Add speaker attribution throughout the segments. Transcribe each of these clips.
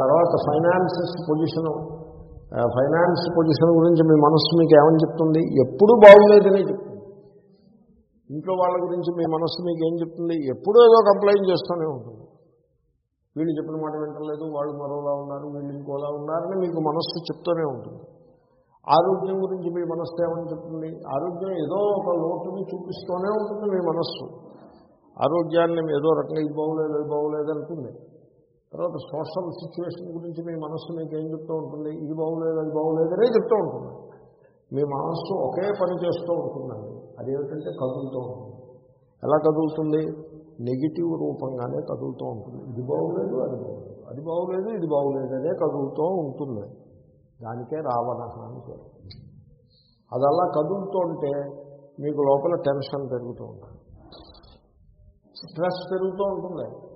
Speaker 1: తర్వాత finances position. Finance position గురించి మీ మనస్సు మీకు ఏమని చెప్తుంది? ఎప్పుడూ బాగులేదని చెప్తుంది. ఇంట్లో వాళ్ళ గురించి మీ మనస్సు మీకు ఏం చెప్తుంది? ఎప్పుడూ ఏదో కంప్లైంట్ చేస్తూనే ఉంటుంది. వీళ్ళు చెప్పిన మాట వింటలేదు వాళ్ళు మరోలా ఉన్నారు వీళ్ళు ఇంకోలా ఉన్నారని మీకు మనస్సు చెప్తూనే ఉంటుంది. ఆరోగ్యం గురించి మీ మనస్సు ఏమని చెప్తుంది? ఆరోగ్యం ఏదో ఒక లోటుని చూపిస్తూనే ఉంటుంది మీ మనస్సు. ఆరోగ్యాన్ని ఏదో రకంగా ఇది బాగోలేదు ఇది బాగోలేదు అంటుంది తర్వాత సోషల్ సిచ్యువేషన్ గురించి మీ మనస్సు మీకు ఏం చెప్తూ ఉంటుంది? ఇది బాగోలేదు అది బాగోలేదనే చెప్తూ ఉంటుంది. మీ మనస్సు ఒకే పని చేస్తూ ఉంటుందండి. అదేమిటంటే కదులుతూ ఉంటుంది. ఎలా కదులుతుంది? నెగిటివ్ రూపంగానే కదులుతూ ఉంటుంది. ఇది బాగోలేదు అది బాగులేదు. అది బాగోలేదు ఇది బాగోలేదు కదులుతూ ఉంటుంది. దానికే రావణ అని పేరు. అది అలా కదులుతూ ఉంటే మీకు లోపల టెన్షన్ పెరుగుతూ ఉంటుంది. స్ట్రెస్ పెరుగుతూ ఉంటుంది.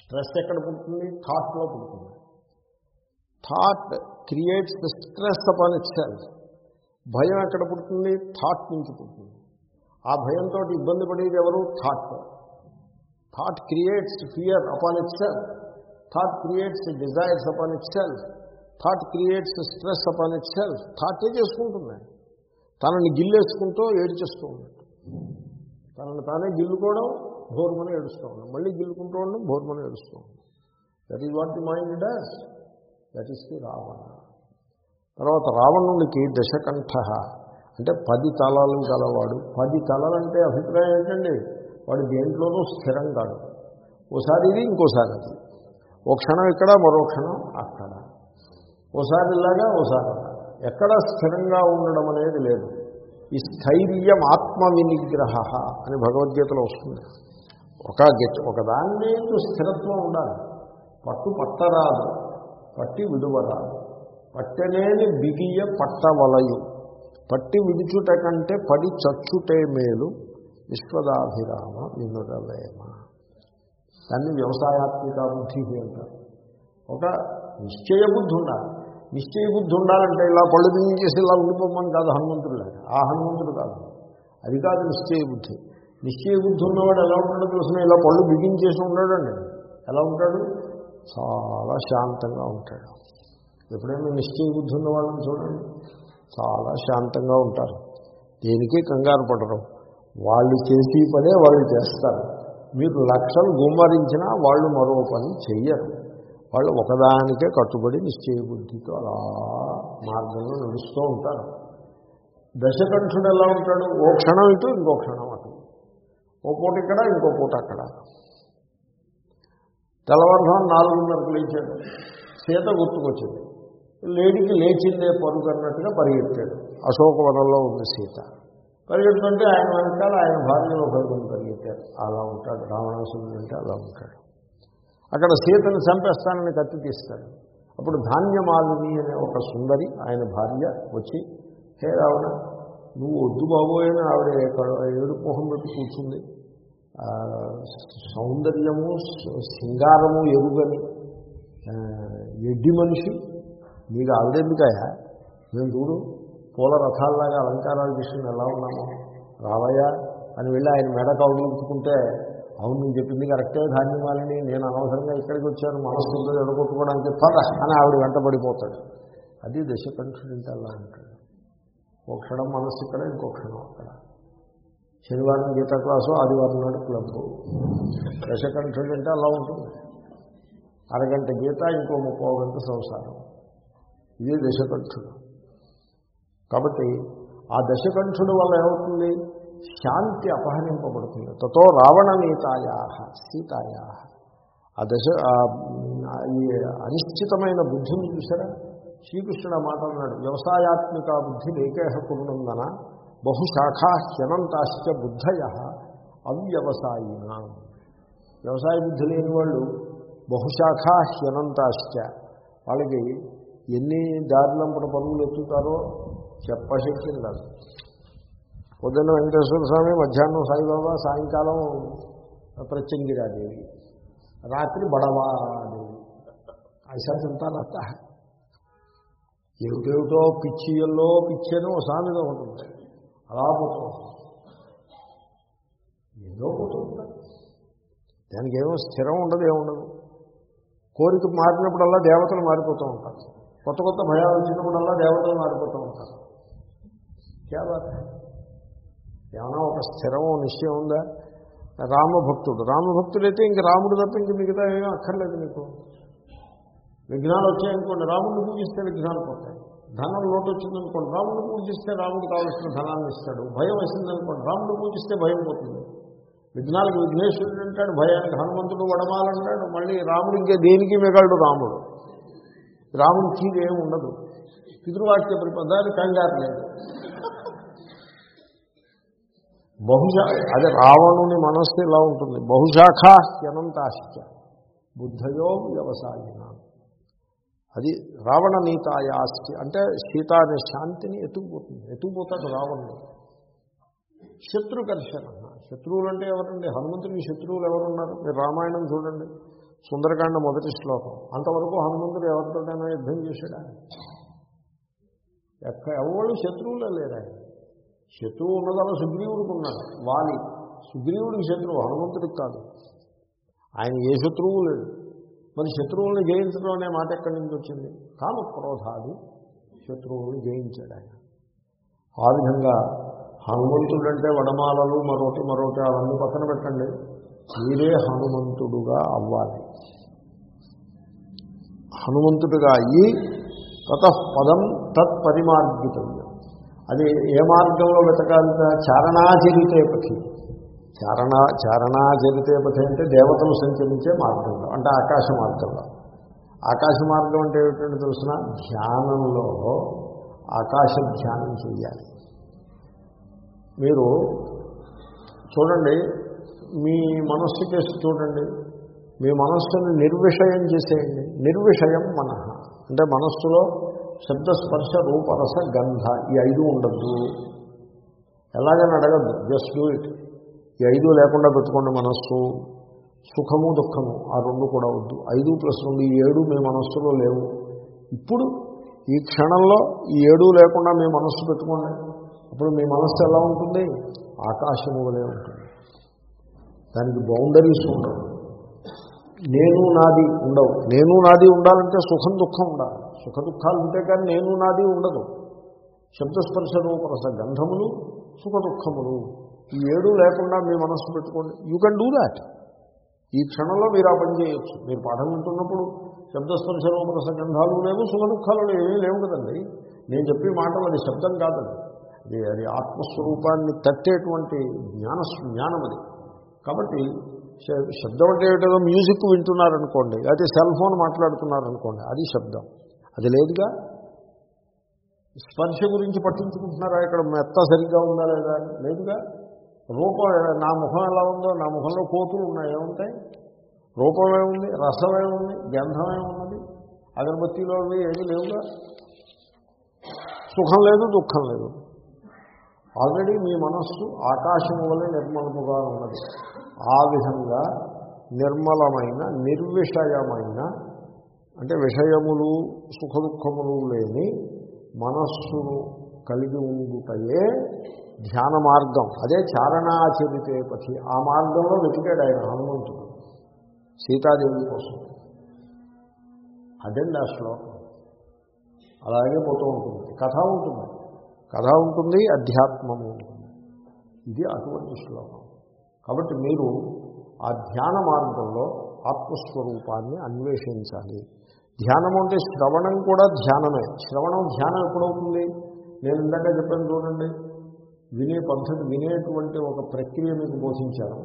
Speaker 1: స్ట్రెస్ ఎక్కడ పుడుతుంది? థాట్లో పుడుతుంది. Thought creates the stress upon itself భయం ఎక్కడ పుడుతుంది? థాట్ నుంచి పుడుతుంది. ఆ భయంతో ఇబ్బంది పడేది ఎవరు? Thought thought creates fear upon itself thought creates desires upon itself thought creates stress upon itself థాటే చేసుకుంటుంది. తనని గిల్లేసుకుంటూ ఏడ్చేస్తూ ఉన్నట్టు. తనని తానే గిల్లుకోవడం భోర్మని ఏడుస్తూ ఉండడం మళ్ళీ గిల్లుకుంటూ ఉండడం భోర్మని ఏడుస్తూ ఉండడం that is what the mind does that is the Ravana తర్వాత రావణునికి దశకంఠ. అంటే పది తలాలు గలవాడు. పది తలలంటే అభిప్రాయం ఏంటండి? వాడు దేంట్లోనూ స్థిరం కాదు ఓసారి ఇది ఇంకోసారి అది. ఓ క్షణం ఇక్కడ మరో క్షణం అక్కడ. ఓసారి ఇలాగా ఓసారి ఎక్కడ స్థిరంగా ఉండడం అనేది లేదు. ఈ స్థైర్యం ఆత్మ వినిగ్రహ అని భగవద్గీతలో వస్తుంది. ఒక గెట్ ఒకదాన్ని స్థిరత్వం ఉండాలి. పట్టు పట్టరాదు పట్టి విడువరాదు. పట్టనేని బిగియ పట్టవలయు. పట్టి విడుచుట కంటే పడి చచ్చుటే మేలు. విశ్వదాభిరామ వినురవేమ. దాన్ని వ్యవసాయాత్మిక బుద్ధి అంటారు. ఒక నిశ్చయ బుద్ధి ఉండాలి. నిశ్చయ బుద్ధి ఉండాలంటే ఇలా పళ్ళు చేసి ఇలా ఉండిపోమని కాదు హనుమంతుడు ఆ హనుమంతుడు కాదు. అది కాదు నిశ్చయ బుద్ధి. నిశ్చయ బుద్ధి ఉన్నవాడు ఎలా ఉంటాడో తెలిసిన ఇలా పళ్ళు బిగించేసి ఉండడండి ఎలా ఉంటాడు? చాలా శాంతంగా ఉంటాడు. ఎప్పుడైనా నిశ్చయ బుద్ధి ఉన్న వాళ్ళని చూడండి. చాలా శాంతంగా ఉంటారు. దేనికి కంగారు పడరు. వాళ్ళు చేసే పనే వాళ్ళు చేస్తారు. మీరు లక్షలు గుమ్మరించినా వాళ్ళు మరో పని చెయ్యరు. వాళ్ళు ఒకదానికే కట్టుబడి నిశ్చయ బుద్ధితో అలా మార్గంలో నడుస్తూ ఉంటారు. దశకంఠుడు ఎలా ఉంటాడు? ఓ క్షణం ఇటు ఇంకో క్షణం ఓ పూట ఇక్కడ ఇంకో పూట అక్కడ. తెల్లవారుజాము నాలుగున్నరకు లేచాడు. సీత గుర్తుకొచ్చింది. లేడికి లేచిందే పరుగు అన్నట్టుగా పరిగెత్తాడు. అశోకవనంలో ఉంది సీత. పరిగెడుతుంటే ఆయన వెనకాల ఆయన భార్యలో పరుగుని పరిగెత్తారు. అలా ఉంటాడు. రావణాసురుడు అంటే అలా ఉంటాడు. అక్కడ సీతను చంపేస్తానని కత్తి తీస్తాడు. అప్పుడు ధాన్యమాలిని అనే ఒక సుందరి ఆయన భార్య వచ్చి హే రావణ నువ్వు వద్దు బాబోయని ఆవిడ ఎక్కడ- మొహం పెట్టి కూర్చుంది. సౌందర్యము సింగారము ఎరుగని ఎడ్డి మనిషి. మీకు ఆవిడెందుకయా మేము చూడు పూల రథాల్లాగా అలంకారాలు తీసుకుని ఎలా ఉన్నాము రావయ్యా అని వెళ్ళి ఆయన మెడ కౌగులుకుంటే అవును నేను చెప్పింది కరెక్టే ధాన్యమాలని నేను అనవసరంగా ఇక్కడికి వచ్చాను మనసు ఎడగొట్టుకోవడానికి పద అని ఆవిడ వెంటబడిపోతాడు అది దశ అంటే అలా ఉంటాడు ఒక క్షణం మనస్సు ఇక్కడ ఇంకో క్షణం అక్కడ. శనివారం గీత క్లాసు ఆదివారం నాడు క్లబ్. దశకంఠుడు అంటే అలా ఉంటుంది. అరగంట గీత ఇంకో ముప్పో గంట సంసారం. ఇది దశకంఠుడు. కాబట్టి ఆ దశకంఠుడు వల్ల ఏమవుతుంది? శాంతి అపహరింపబడుతుంది. తతో రావణ నీతాయా సీతాయా. ఆ దశ ఈ అనిశ్చితమైన బుద్ధిని చూసారా శ్రీకృష్ణుడు ఆ మాట అన్నాడు. వ్యవసాయాత్మిక బుద్ధి లేకేహ కురునందన. బహుశాఖా హ్యనంతాశ్చ బుద్ధయ అవ్యవసాయిన. వ్యవసాయ బుద్ధి లేని వాళ్ళు బహుశాఖా హ్యనంతాశ్చ వాళ్ళకి ఎన్ని దారిలంపడ పనులు ఎత్తుతారో చెప్పశక్తి కాదు పొద్దున్న వెంకటేశ్వర స్వామి మధ్యాహ్నం సాయిబాబా సాయంకాలం ప్రత్యంగిరాదేవి. రాత్రి బడవాదేవి. ఐసా చెప్తా రత్త ఏమిటేమిటో పిచ్చియల్లో ఒక సామెత ఉంటుంది. అలా పోతూ ఉంటుంది. ఏదో పోతూ ఉంటుంది దానికి ఏమో స్థిరం ఉండదు ఏముండదు కోరిక మారినప్పుడల్లా దేవతలు మారిపోతూ ఉంటారు. కొత్త కొత్త భయాలు వచ్చినప్పుడల్లా దేవతలు మారిపోతూ ఉంటారు. క్యా ఏమైనా ఒక స్థిరం నిశ్చయం ఉందా? రామభక్తుడు. రామభక్తుడైతే ఇంక రాముడు తప్ప ఇంక మిగతా ఏమీ అక్కర్లేదు నీకు. విఘ్నాలు వచ్చాయనుకోండి రాముడిని పూజిస్తే విఘ్నాలు పోతాయి. ధనం లోటు వచ్చిందనుకోండి రాముడు పూజిస్తే రాముడు కావలసిన ధనాన్ని ఇస్తాడు. భయం వేసిందనుకోండి రాముడు పూజిస్తే భయం పోతుంది. విఘ్నాలకు విఘ్నేశ్వరుడు అంటాడు భయానికి హనుమంతుడు వడమాలంటాడు మళ్ళీ రాముడు ఇంకే దేనికి మిగలడు రాముడు? రాముడు చీరు ఏమి ఉండదు. పితృవాక్య ప్రపదాలు కంగారు లేదు. బహుశా అది రావణుని మనస్సు ఇలా ఉంటుంది. బహుశాఖ అనంతాశ్చ బుద్ధయో వ్యవసాయన? అది రావణ నీతాయాస్తి అంటే సీత అనే శాంతిని ఎత్తుకుపోతుంది. ఎత్తుకుపోతాడు రావణుడు. శత్రుకర్షణ శత్రువులు అంటే ఎవరండి? హనుమంతుడికి శత్రువులు ఎవరున్నారు? మీరు రామాయణం చూడండి. సుందరకాండ మొదటి శ్లోకం. అంతవరకు హనుమంతుడు ఎవరితోటైనా యుద్ధం చేశాడా? ఎక్క ఎవరు శత్రువులే లేరా శత్రువు ఉన్నదన్న సుగ్రీవుడికి ఉన్నాడు. వాలి. సుగ్రీవుడికి శత్రువు హనుమంతుడికి కాదు. ఆయన ఏ శత్రువు లేడు. మరి శత్రువుల్ని జయించడం అనే మాట ఎక్కడి నుంచి వచ్చింది? కామక్రోధాది శత్రువుల్ని జయించాడు ఆయన. ఆ విధంగా హనుమంతుడంటే వడమాలలు మరొకటి మరొకటి అవన్నీ పక్కన పెట్టండి. మీరే హనుమంతుడుగా అవ్వాలి. హనుమంతుడిగా అయ్యి తతపదం తత్పరిమార్గితవ్యం అది ఏ మార్గంలో వెతకాలి? చారణాచరితే పథి చారణ చారణాచరితే పథే అంటే దేవతలు సంచరించే మార్గంలో అంటే ఆకాశ మార్గంలో. ఆకాశ మార్గం అంటే ఏమిటంటే తెలిసిన ధ్యానంలో ఆకాశ ధ్యానం చేయాలి మీరు చూడండి మీ మనస్సు కేసు చూడండి మీ మనస్సును నిర్విషయం చేసేయండి. నిర్విషయం మన. అంటే మనస్సులో శబ్దస్పర్శ రూపరస గంధ ఈ ఐదు ఉండద్దు. ఎలాగని అడగద్దు జస్ట్ డూ ఇట్. ఈ ఐదు లేకుండా పెట్టుకోండి మనస్సు. సుఖము దుఃఖము ఆ రెండు కూడా వద్దు. ఐదు ప్లస్ రెండు ఈ ఏడు మీ మనస్సులో లేవు. ఇప్పుడు ఈ క్షణంలో ఈ ఏడు లేకుండా మీ మనస్సు పెట్టుకోండి. అప్పుడు మీ మనస్సు ఎలా ఉంటుంది? ఆకాశము వలె ఉంటుంది. దానికి బౌండరీస్ ఉండవు. నేను నాది ఉండవు. నేను నాది ఉండాలంటే సుఖం దుఃఖం ఉండాలి. సుఖ దుఃఖాలు ఉంటే కానీ నేను నాది ఉండదు. శబ్దస్పర్శ రూపరస గంధములు సుఖ దుఃఖములు. ఈ ఏడు లేకుండా మీ మనస్సు పెట్టుకోండి. యూ కెన్ డూ దాట్ ఈ క్షణంలో మీరు ఆ పని చేయొచ్చు. మీరు పాఠం వింటున్నప్పుడు శబ్దస్పర్శ రూపర గంధాలు లేవు సుఖ దుఃఖాలు ఏమీ లేవు కదండి. నేను చెప్పే మాటలు అది శబ్దం కాదండి. అది అది ఆత్మస్వరూపాన్ని తట్టేటువంటి జ్ఞాన జ్ఞానం అది. కాబట్టి శ- శబ్దం అంటే ఏమిటో మ్యూజిక్ వింటున్నారనుకోండి అయితే సెల్ ఫోన్ మాట్లాడుతున్నారనుకోండి అది శబ్దం. అది లేదుగా? స్పర్శ గురించి పట్టించుకుంటున్నారా? ఇక్కడ మెత్త సరిగ్గా ఉందా లేదా లేదుగా? రూపం నా ముఖం ఎలా ఉందో నా ముఖంలో కోతులు ఉన్నాయి ఏముంటాయి? రూపం ఏముంది? రసం ఏముంది? గంధం ఏమున్నది? అగరబత్తిలో అవి ఏమీ లేవుగా? సుఖం లేదు దుఃఖం లేదు. ఆల్రెడీ మీ మనస్సు ఆకాశం వల్ల నిర్మలముగా ఉన్నది. ఆ విధంగా నిర్మలమైన నిర్విషయమైన అంటే విషయములు సుఖ దుఃఖములు లేని మనస్సును కలిగి ఉండుటయే ధ్యాన మార్గం. అదే చారణాచరితే పథి ఆ మార్గంలో వెతికాడు ఆయన హనుమంతుడు. సీతాదేవి కోసం. అదండి ఆ శ్లోకం. అలాగే పోతూ ఉంటుంది. కథ ఉంటుంది. కథ ఉంటుంది అధ్యాత్మము ఉంటుంది. ఇది అటువంటి శ్లోకం. కాబట్టి మీరు ఆ ధ్యాన మార్గంలో ఆత్మస్వరూపాన్ని అన్వేషించాలి. ధ్యానం అంటే శ్రవణం కూడా ధ్యానమే. శ్రవణం ధ్యానం ఎప్పుడవుతుంది? నేను ఇందాక చెప్పాను చూడండి. వినే పద్ధతి వినేటువంటి ఒక ప్రక్రియ మీకు బోధించాను.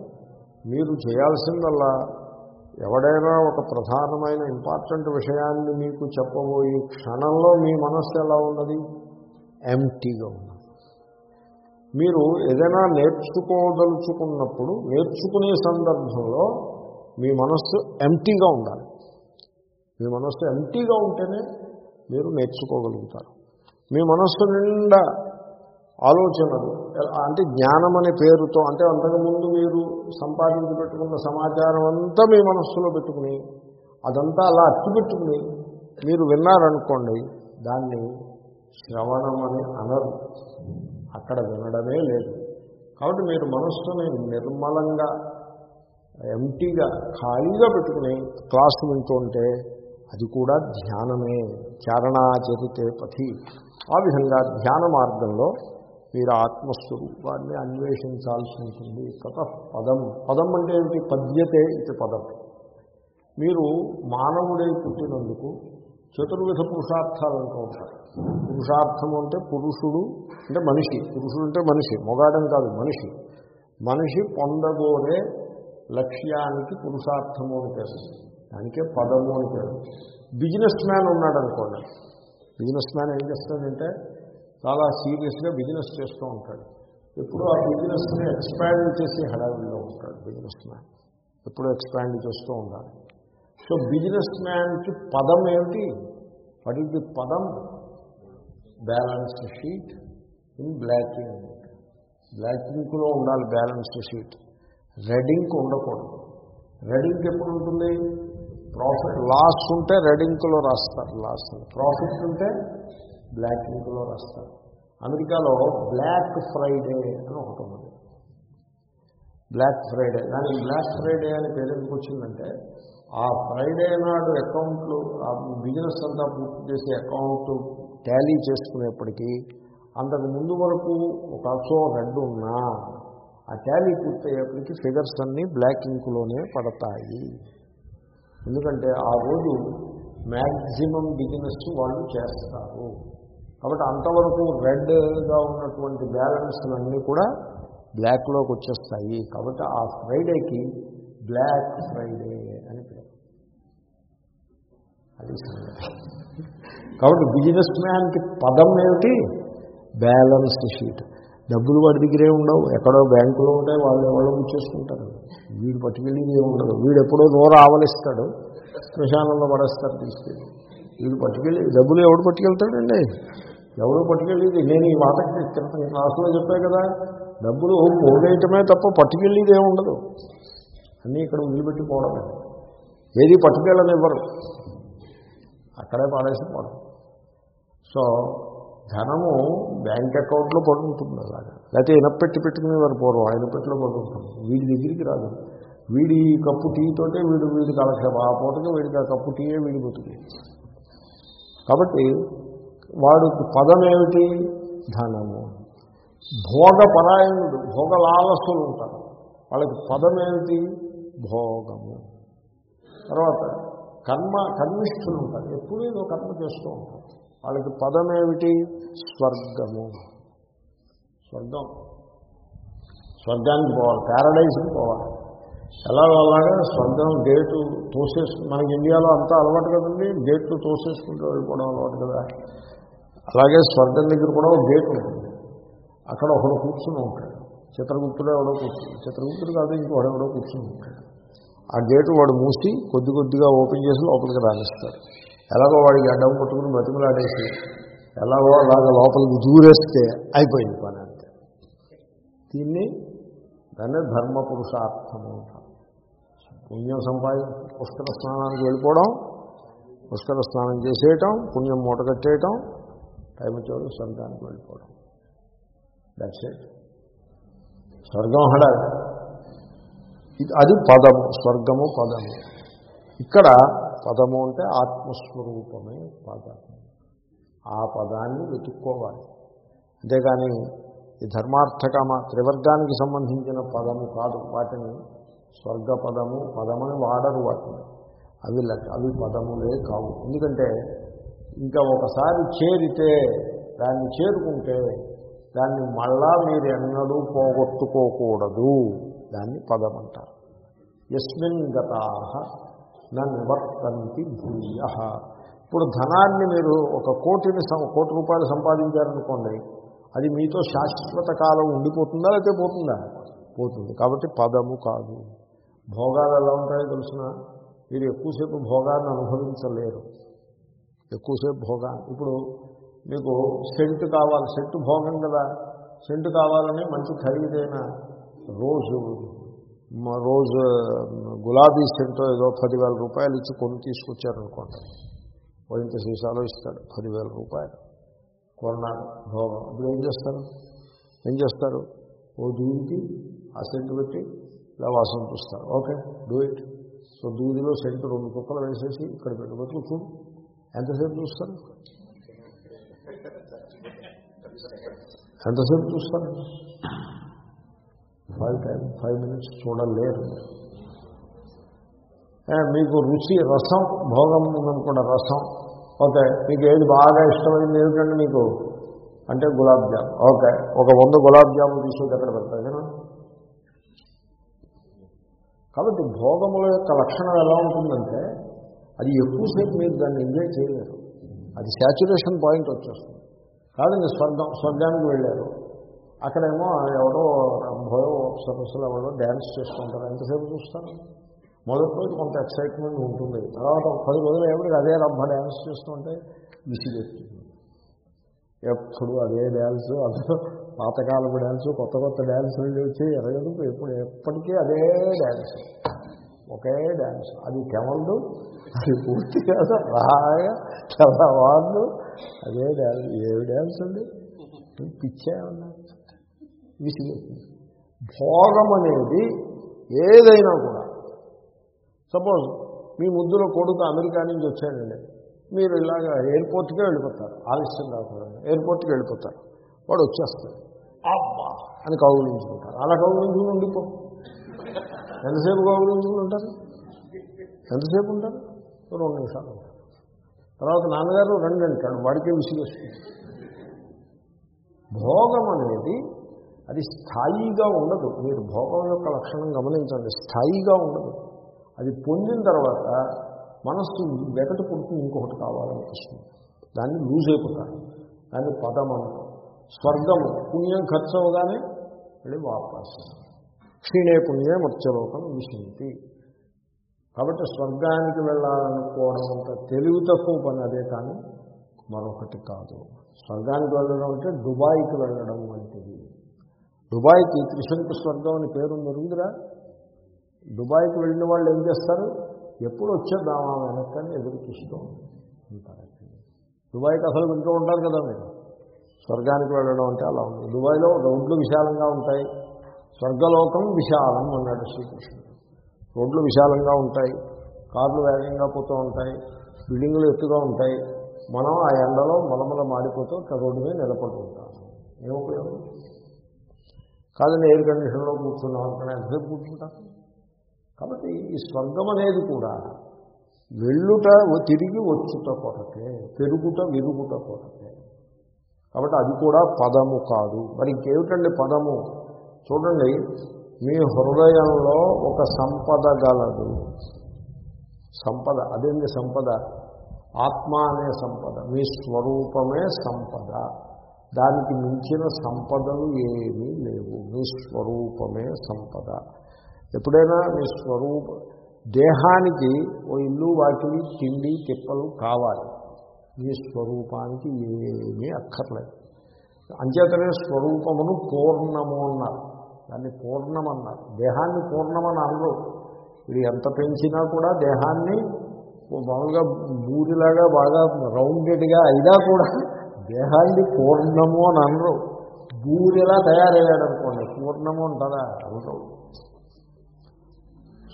Speaker 1: మీరు చేయాల్సిందల్లా ఎవడైనా ఒక ప్రధానమైన ఇంపార్టెంట్ విషయాన్ని మీకు చెప్పబోయే క్షణంలో మీ మనస్సు ఎలా ఉన్నది? ఎంటీగా ఉన్నది. మీరు ఏదైనా నేర్చుకోదలుచుకున్నప్పుడు నేర్చుకునే సందర్భంలో మీ మనస్సు ఎంటీగా ఉండాలి. మీ మనస్సు ఎంటీగా ఉంటేనే మీరు నేర్చుకోగలుగుతారు. మీ మనస్సు నిండా ఆలోచనలు. అంటే జ్ఞానం అనే పేరుతో అంటే అంతకుముందు మీరు సంపాదించి పెట్టుకున్న సమాచారం అంతా మీ మనస్సులో పెట్టుకుని అదంతా అలా అట్టుపెట్టుకుని మీరు విన్నారనుకోండి దాన్ని శ్రవణం అని అనరు. అక్కడ వినడమే లేదు. కాబట్టి మీరు మనస్సుని నిర్మలంగా ఎంటీగా ఖాళీగా పెట్టుకుని క్లాసు వింటుంటే అది కూడా ధ్యానమే. చారణాచరితే పథి. ఆ విధంగా ధ్యాన మార్గంలో మీరు ఆత్మస్వరూపాన్ని అన్వేషించాల్సి ఉంటుంది. తత పదం. పదం అంటే ఏమిటి? పద్యతే ఇది పదం. మీరు మానవుడై పుట్టినందుకు చతుర్విధ పురుషార్థాలు అంటూ ఉంటారు పురుషార్థము అంటే పురుషుడు అంటే మనిషి. పురుషుడు అంటే మనిషి. మొగాడం కాదు మనిషి. మనిషి పొందగోరే లక్ష్యానికి పురుషార్థము అని పేరు. దానికే పదము అని పేరు. బిజినెస్ మ్యాన్ ఉన్నాడు అనుకోండి బిజినెస్ మ్యాన్ ఏం చేస్తాడంటే చాలా సీరియస్గా బిజినెస్ చేస్తూ ఉంటాడు. ఎప్పుడు ఆ బిజినెస్ని ఎక్స్పాండ్ చేసి హడావిడిలో ఉంటాడు బిజినెస్ మ్యాన్. ఎప్పుడు ఎక్స్పాండ్ చేస్తూ ఉండాలి. సో బిజినెస్ మ్యాన్కి పదం ఏమిటి? వాట్ ఈజ్ ది పదం? Balanced sheet in black ink. Black ఇంక్లో ఉండాలి బ్యాలెన్స్డ్ షీట్. రెడ్ ఇంక్ ఉండకూడదు. రెడ్ ఇంక్ ఎప్పుడు ఉంటుంది? ప్రాఫిట్ లాస్ ఉంటే రెడ్ ఇంక్లో రాస్తారు. లాస్ ప్రాఫిట్ ఉంటే బ్లాక్ ఇంక్లో రాస్తారు. అమెరికాలో బ్లాక్ ఫ్రైడే అని ఒకటి ఉన్నది. Black Friday. దానికి బ్లాక్ ఫ్రైడే అని పేరు ఎందుకు వచ్చిందంటే ఆ ఫ్రైడే నాడు అకౌంట్లు ఆ బిజినెస్ అంతా పూర్తి చేసి అకౌంట్ టాలీ చేసుకునేప్పటికీ అంతకు ముందు వరకు ఒక సో రెడ్ ఉన్నా ఆ టాలీ పూర్తయ్యేప్పటికీ ఫిగర్స్ అన్నీ బ్లాక్ ఇంక్లోనే పడతాయి. ఎందుకంటే ఆ రోజు మ్యాక్సిమం బిజినెస్ వాళ్ళు చేస్తారు. కాబట్టి అంతవరకు రెడ్గా ఉన్నటువంటి బ్యాలెన్స్లన్నీ కూడా బ్లాక్లోకి వచ్చేస్తాయి. కాబట్టి ఆ ఫ్రైడేకి బ్లాక్ ఫ్రైడే అని పేరు. అది కాబట్టి బిజినెస్ మ్యాన్కి పదం ఏమిటి? Balanced sheet. డబ్బులు వాడి దగ్గరే ఉండవు. ఎక్కడో బ్యాంకులో ఉంటాయి వాళ్ళు ఎవరో చేసుకుంటారు వీడు పట్టుకెళ్ళి ఏమి ఉండదు వీడు ఎప్పుడో నోరు ఆవలిస్తాడు. శ్మశానంలో పడేస్తారు తీసుకెళ్ళి. వీడు పట్టుకెళ్ళి డబ్బులు ఎవడు పట్టుకెళ్తాడండి? ఎవరు పట్టుకెళ్ళేది నేను ఈ మాటకి క్రితం క్లాసులో చెప్పాను కదా. డబ్బులు పోగేయటమే తప్ప పట్టుకెళ్ళేది ఏమి ఉండదు. అన్నీ ఇక్కడ వదిలిపెట్టిపోవడమే ఏది పట్టుకెళ్ళనివ్వరు. అక్కడే పాడేసిపోవడం సో ధనము బ్యాంక్ అకౌంట్లో పడుతుంది అలాగా. లేకపోతే ఇనపెట్టి పెట్టుకునేవారు పూర్వం ఆయన పెట్టిలో పడుతుంది. వీడి దగ్గరికి రాదు. వీడి కప్పు టీతోటే వీడు వీడి కాలక్షేపం. ఆ పూటకి వీడికి ఆ కప్పు టీయే వీడి బతుకు. కాబట్టి వాడికి పదం ఏమిటి ధనము. భోగపరాయణుడు భోగలాలసులు ఉంటారు వాళ్ళకి పదం ఏమిటి భోగము. తర్వాత కర్మ కర్మిష్ఠులు ఉంటారు ఎప్పుడూ ఏదో కర్మ చేస్తూ ఉంటారు. వాళ్ళకి పదం ఏమిటి స్వర్గము. స్వర్గం. స్వర్గానికి పోవాలి ప్యారడైజ్కి పోవాలి. ఎలా అలాగా స్వర్గం గేటు తోసేసుకు మనకి ఇండియాలో అంతా అలవాటు కదండి గేట్లు తోసేసుకుంటూ వెళ్ళిపోవడం అలవాటు కదా. అలాగే స్వర్గం దగ్గర కూడా ఒక గేట్ ఉంటుంది. అక్కడ ఒకడు కూర్చుని ఉంటాడు. చిత్రగుప్తుడు ఎవడో కూర్చుని చిత్రగుప్తుడు కాదు ఇంకోడు ఎవడో కూర్చుని ఉంటాడు. ఆ గేటు వాడు మూసి కొద్ది కొద్దిగా ఓపెన్ చేసి లోపలికి రాణిస్తాడు ఎలాగో వాడికి అడ్డం పట్టుకుని బతిమలాడేసి ఎలాగో అలాగ లోపలికి దూరేస్తే అయిపోయింది పని అంతే. దీన్ని దాన్నే ధర్మ పురుషార్థము అంటారు. పుణ్యం సంపాది పుష్కర స్నానానికి వెళ్ళిపోవడం పుష్కర స్నానం చేసేయటం పుణ్యం మూట కట్టేయటం టైం వచ్చేవాడు స్వర్గానికి వెళ్ళిపోవడం. దట్స్ ఇట్ స్వర్గం హడాలి అది పదము స్వర్గము పదము. ఇక్కడ పదము అంటే ఆత్మస్వరూపమే పదము ఆ పదాన్ని వెతుక్కోవాలి. అంతేగాని ఈ ధర్మార్థకామ త్రివర్గానికి సంబంధించిన పదము కాదు. వాటిని స్వర్గ పదము పదమని వాడరు వాటిని. అవి అవి పదములే కావు. ఎందుకంటే ఇంకా ఒకసారి చేరితే దాన్ని చేరుకుంటే దాన్ని మళ్ళా మీరు ఎన్నడూ పోగొట్టుకోకూడదు. దాన్ని పదం అంటారు ఎస్మిన్ గతా నివర్తంతి భూయ. ఇప్పుడు ధనాన్ని మీరు ఒక కోటిని సం- కోటి రూపాయలు సంపాదించారనుకోండి అది మీతో శాశ్వత కాలం ఉండిపోతుందా లేకపోతే పోతుందా? పోతుంది. కాబట్టి పదము కాదు. భోగాలు ఎలా ఉంటాయో తెలిసిన? మీరు ఎక్కువసేపు భోగాన్ని అనుభవించలేరు. ఎక్కువసేపు భోగ. ఇప్పుడు మీకు సెంటు కావాలి సెంటు భోగం కదా. సెంటు కావాలని మంచి ఖరీదైన రోజు రోజు గులాబీ సెంటు ఏదో పదివేల రూపాయలు ఇచ్చి కొని తీసుకొచ్చారనుకోండి. ఓ సీసాలో ఇస్తాడు పదివేల రూపాయలు. కొన్నాడు భోగం. ఇప్పుడు ఏం చేస్తారు? ఏం చేస్తారు? ఓ దీనికి ఆ సెంటు పెట్టి ఇలా వాసన చూస్తారు. Okay do it. సో దూదిలో సెంటు రెండు కుక్కలు వేసేసి ఇక్కడ పెట్టుకోవచ్చు. చూడు ఎంతసేపు చూస్తారు? ఎంతసేపు చూస్తారు? ఫైవ్ టైం ఫైవ్ మినిట్స్ చూడలేరు. మీకు రుచి రసం భోగం ఉందనుకోండి రసం. ఓకే మీకు ఏది బాగా ఇష్టమైంది ఏమిటండి మీకు? అంటే గులాబ్ జామ్. ఓకే ఒక వంద గులాబ్ జామున్ తీసుకొచ్చి ఎక్కడ పెడతారు? కదా కాబట్టి భోగముల యొక్క లక్షణం ఎలా ఉంటుందంటే అది ఎక్కువసేపు మీరు దాన్ని ఎంజాయ్ చేయలేరు. అది శాచురేషన్ పాయింట్ వచ్చేస్తుంది. కాదండి స్వర్గం స్వర్గానికి వెళ్ళారు. అక్కడేమో ఎవరో రంభో సరస్సులు ఎవరో డ్యాన్స్ చేస్తుంటారు. ఎంతసేపు చూస్తారు? మొదటి రోజు కొంత ఎక్సైట్మెంట్ ఉంటుంది. తర్వాత ఒక పది రోజులు ఎవరికి అదే రంభ డ్యాన్స్ చేస్తుంటే విసిగెత్తుంది. ఎప్పుడు అదే డ్యాన్స్ అందులో పాతకాలపు డ్యాన్స్ కొత్త కొత్త డ్యాన్సులు వచ్చి ఎరగదు. ఎప్పుడు ఎప్పటికీ అదే డ్యాన్స్ ఒకే డ్యాన్స్ అది కెమల్దు అది పూర్తి కాదు. రాగా తెల్లవాళ్ళు అదే డ్యాన్స్ ఏమి డ్యాన్స్ అండి? పిచ్చే ఉన్నా విసిగేసింది భోగం అనేది ఏదైనా కూడా. సపోజ్ మీ ముద్దులో కొడుకు అమెరికా నుంచి వచ్చాడండి. మీరు ఇలాగ ఎయిర్పోర్ట్కే వెళ్ళిపోతారు. ఆలస్యం కాకుండా ఎయిర్పోర్ట్కి వెళ్ళిపోతారు. వాడు వచ్చేస్తాడు. అబ్బా! అని కౌగులించుకుంటారు. అలా కౌగులించుకుని ఉండిపో. ఎంతసేపు కౌగులించుకుని ఉంటారు? ఎంతసేపు ఉంటారు? రెండు నిమిషాలు తర్వాత నాన్నగారు రెండు అంటాడు వాడికే విసిగేస్తుంది భోగం అనేది అది స్థాయిగా ఉండదు. మీరు భోగం యొక్క లక్షణం గమనించండి స్థాయిగా ఉండదు. అది పొందిన తర్వాత మనస్సు వెకటి పుడుతుంది ఇంకొకటి కావాలనిపిస్తుంది దాన్ని లూజ్ అయిపోతారు దాన్ని పదమం అంటారు. స్వర్గము పుణ్యం ఖర్చు అవగానే మళ్ళీ వాపస్. క్షీణే పుణ్యే మత్స్యలోకం విశంతి. కాబట్టి స్వర్గానికి వెళ్ళాలనుకోవడం అంత తెలివి తక్కువ పని అదే కానీ మరొకటి కాదు. స్వర్గానికి వెళ్ళడం అంటే దుబాయ్కి వెళ్ళడం వంటిది. దుబాయ్కి త్రిశంకు స్వర్గం అని పేరు మెరుగుదిరా దుబాయ్కి వెళ్ళిన వాళ్ళు ఏం చేస్తారు? ఎప్పుడు వచ్చేద్దామా వెనక్కని ఎదురు చూస్తూ ఉంటారు దుబాయ్కి అసలు వింటూ ఉంటారు కదా మీరు. స్వర్గానికి వెళ్ళడం అంటే అలా ఉంది. దుబాయ్లో రోడ్లు విశాలంగా ఉంటాయి. స్వర్గలోకం విశాలం అన్నాడు శ్రీకృష్ణుడు. రోడ్లు విశాలంగా ఉంటాయి కార్లు వేగంగా పోతూ ఉంటాయి బిల్డింగులు ఎత్తుగా ఉంటాయి. మనం ఆ ఎండలో మలమల మాడిపోతూ రోడ్డు మీద నిలబడి ఉంటాం. ఏం ఉపయోగం? కాదని ఎయిర్ కండిషన్లో కూర్చున్నాం అనుకున్నా ఎంతసేపు కూర్చుంటాం కాబట్టి ఈ స్వర్గం అనేది కూడా వెళ్ళుట తిరిగి వచ్చుట కొరకే పెరుగుట విరుగుట కొరకే. కాబట్టి అది కూడా పదము కాదు. మరి ఇంకేమిటండి పదము? చూడండి మీ హృదయంలో ఒక సంపద గలదు. సంపద అదేంటి సంపద? ఆత్మ అనే సంపద మీ స్వరూపమే సంపద. దానికి మించిన సంపదలు ఏమీ లేవు. మీ స్వరూపమే సంపద. ఎప్పుడైనా మీ స్వరూప దేహానికి ఓ ఇల్లు వాకిలి తిండి తిప్పలు కావాలి. మీ స్వరూపానికి ఏమీ అక్కర్లేదు. అంచేతనే స్వరూపమును పూర్ణము అన్నారు. దాన్ని పూర్ణమన్నారు. దేహాన్ని పూర్ణమని అనరు ఇది ఎంత పెంచినా కూడా దేహాన్ని మామూలుగా బూరిలాగా బాగా రౌండెడ్గా అయినా కూడా దేహాన్ని పూర్ణము అని అనరు. బూరిలా తయారయ్యాడు అనుకోండి పూర్ణము అంటారా? అనరు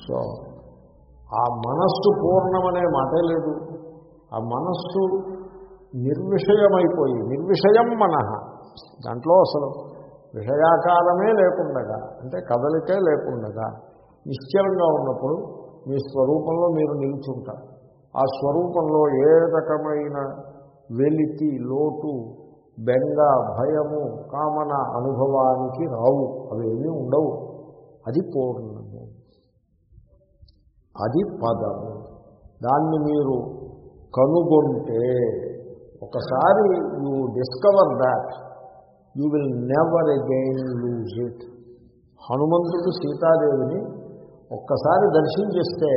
Speaker 1: సో ఆ మనస్సు పూర్ణమనే మాటే లేదు. ఆ మనస్సు నిర్విషయమైపోయి నిర్విషయం మన. దాంట్లో అసలు విషయాకారమే లేకుండగా అంటే కదలికే లేకుండగా నిశ్చలంగా ఉన్నప్పుడు మీ స్వరూపంలో మీరు నిలుచుంటారు. ఆ స్వరూపంలో ఏ రకమైన వెలితి లోటు బెంగ భయము కామన అనుభవానికి రావు. అవి ఏమీ ఉండవు. అది పూర్ణము. అది పదము. దాన్ని మీరు కనుగొంటే ఒకసారి you discover that. You will never again lose it హనుమంతుడు సీతాదేవిని ఒక్కసారి దర్శించేస్తే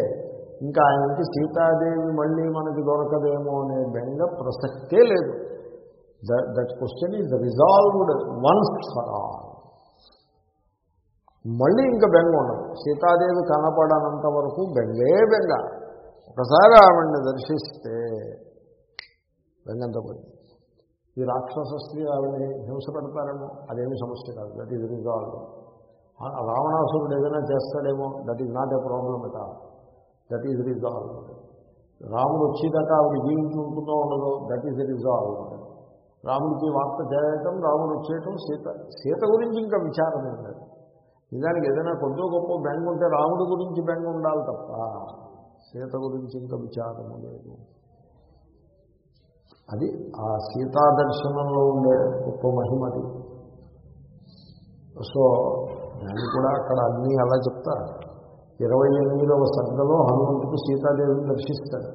Speaker 1: ఇంకా ఆయనకి సీతాదేవి మళ్ళీ మనకి దొరకదేమో అనే బెంగ ప్రసక్తే లేదు. That question is resolved once for all మళ్ళీ ఇంకా బెంగ ఉండదు. సీతాదేవి కనపడనంత వరకు బెంగే బెంగ. ఒకసారి ఆవిడ్ని దర్శిస్తే బెంగంత పోయింది ఈ రాక్షస స్త్రీ ఆవిడని హింస పెడతారేమో అదేమి సమస్య కాదు. దట్ ఈజ్ రిజాల్వ్ రావణాసురుడు ఏదైనా చేస్తాడేమో that is not a problem at all that is resolve రాముడు వచ్చేదాకా ఆవిడ జీవించి ఉంటుందో ఉండదో దట్ ఈజ్ రిజాల్వ్ రాముడికి వార్త చేయటం రాముడు వచ్చేయటం సీత సీత గురించి ఇంకా విచారం ఉండదు నిజానికి ఏదైనా కొంచెం గొప్ప బెంగ ఉంటే రాముడి గురించి బెంగ ఉండాలి తప్ప సీత గురించి ఇంకా విచారము లేదు. అది ఆ సీతా దర్శనంలో ఉండే గొప్ప మహిమది సో దాన్ని కూడా అక్కడ అన్నీ అలా చెప్తారు ఇరవై ఎనిమిదవ సర్గలో హనుమంతుడు సీతాదేవిని దర్శిస్తాడు.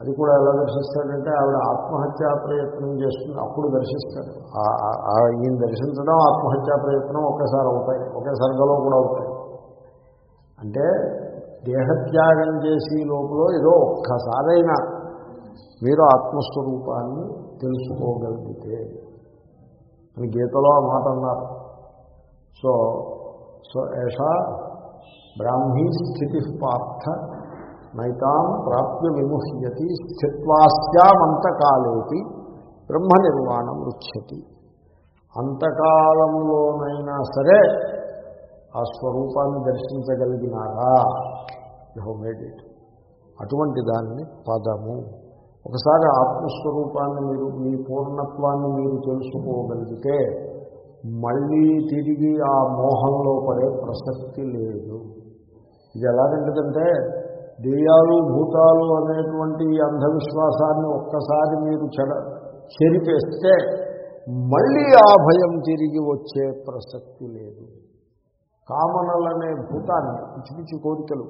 Speaker 1: అది కూడా ఎలా దర్శిస్తాడంటే ఆవిడ ఆత్మహత్యా ప్రయత్నం చేస్తుంది అప్పుడు దర్శిస్తాడు. ఈయన దర్శించడం ఆత్మహత్యా ప్రయత్నం ఒకేసారి అవుతాయి ఒకే సర్గలో కూడా అవుతాయి. అంటే దేహత్యాగం చేసి లోపల ఏదో ఒక్కసారైనా మీరు ఆత్మస్వరూపాన్ని తెలుసుకోగలిగితే. అని గీతలో ఆ మాట అన్నారు. సో సో ఏషా బ్రాహ్మీ స్థితి పార్థ నైతాం ప్రాప్య విముహ్యతి స్థిత్వాస్యామంతకాలేపి బ్రహ్మ నిర్వాణం రుచ్యతి. అంతకాలంలోనైనా సరే ఆ స్వరూపాన్ని దర్శించగలిగినారా? యహో మేడ్ ఇట్. అటువంటి దాన్ని పదము. ఒకసారి ఆత్మస్వరూపాన్ని మీరు మీ పూర్ణత్వాన్ని మీరు తెలుసుకోగలిగితే మళ్ళీ తిరిగి ఆ మోహంలో పడే ప్రసక్తి లేదు. ఇది ఎలాగంటే దెయ్యాలు భూతాలు అనేటువంటి అంధవిశ్వాసాన్ని ఒక్కసారి మీరు చెడ చెరిపేస్తే మళ్ళీ ఆ భయం తిరిగి వచ్చే ప్రసక్తి లేదు. కామనలనే భూతాన్ని పిచ్చి పిచ్చి కోరికలు.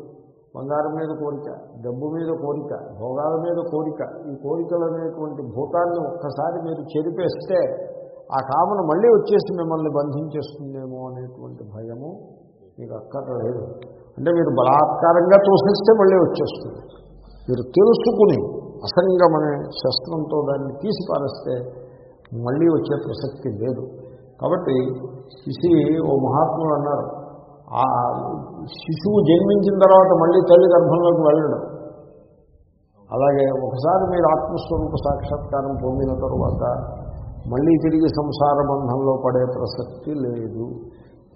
Speaker 1: బంగారం మీద కోరిక డబ్బు మీద కోరిక భోగాల మీద కోరిక ఈ కోరికలు అనేటువంటి భూతాన్ని ఒక్కసారి మీరు చెరిపేస్తే ఆ కామను మళ్ళీ వచ్చేసి మిమ్మల్ని బంధించేస్తుందేమో అనేటువంటి భయము మీకు అక్కర్లేదు. అంటే మీరు బలాత్కారంగా తోసిస్తే మళ్ళీ వచ్చేస్తుంది. మీరు తెలుసుకుని అసంగమనే శస్త్రంతో దాన్ని తీసి పారేస్తే మళ్ళీ వచ్చే ప్రసక్తి లేదు. కాబట్టి శిశి ఓ మహాత్ములు అన్నారు శిశువు జన్మించిన తర్వాత మళ్ళీ తల్లి గర్భంలోకి వెళ్ళడం. అలాగే ఒకసారి మీరు ఆత్మస్వరూప సాక్షాత్కారం పొందిన తరువాత మళ్ళీ తిరిగి సంసార బంధంలో పడే ప్రసక్తి లేదు.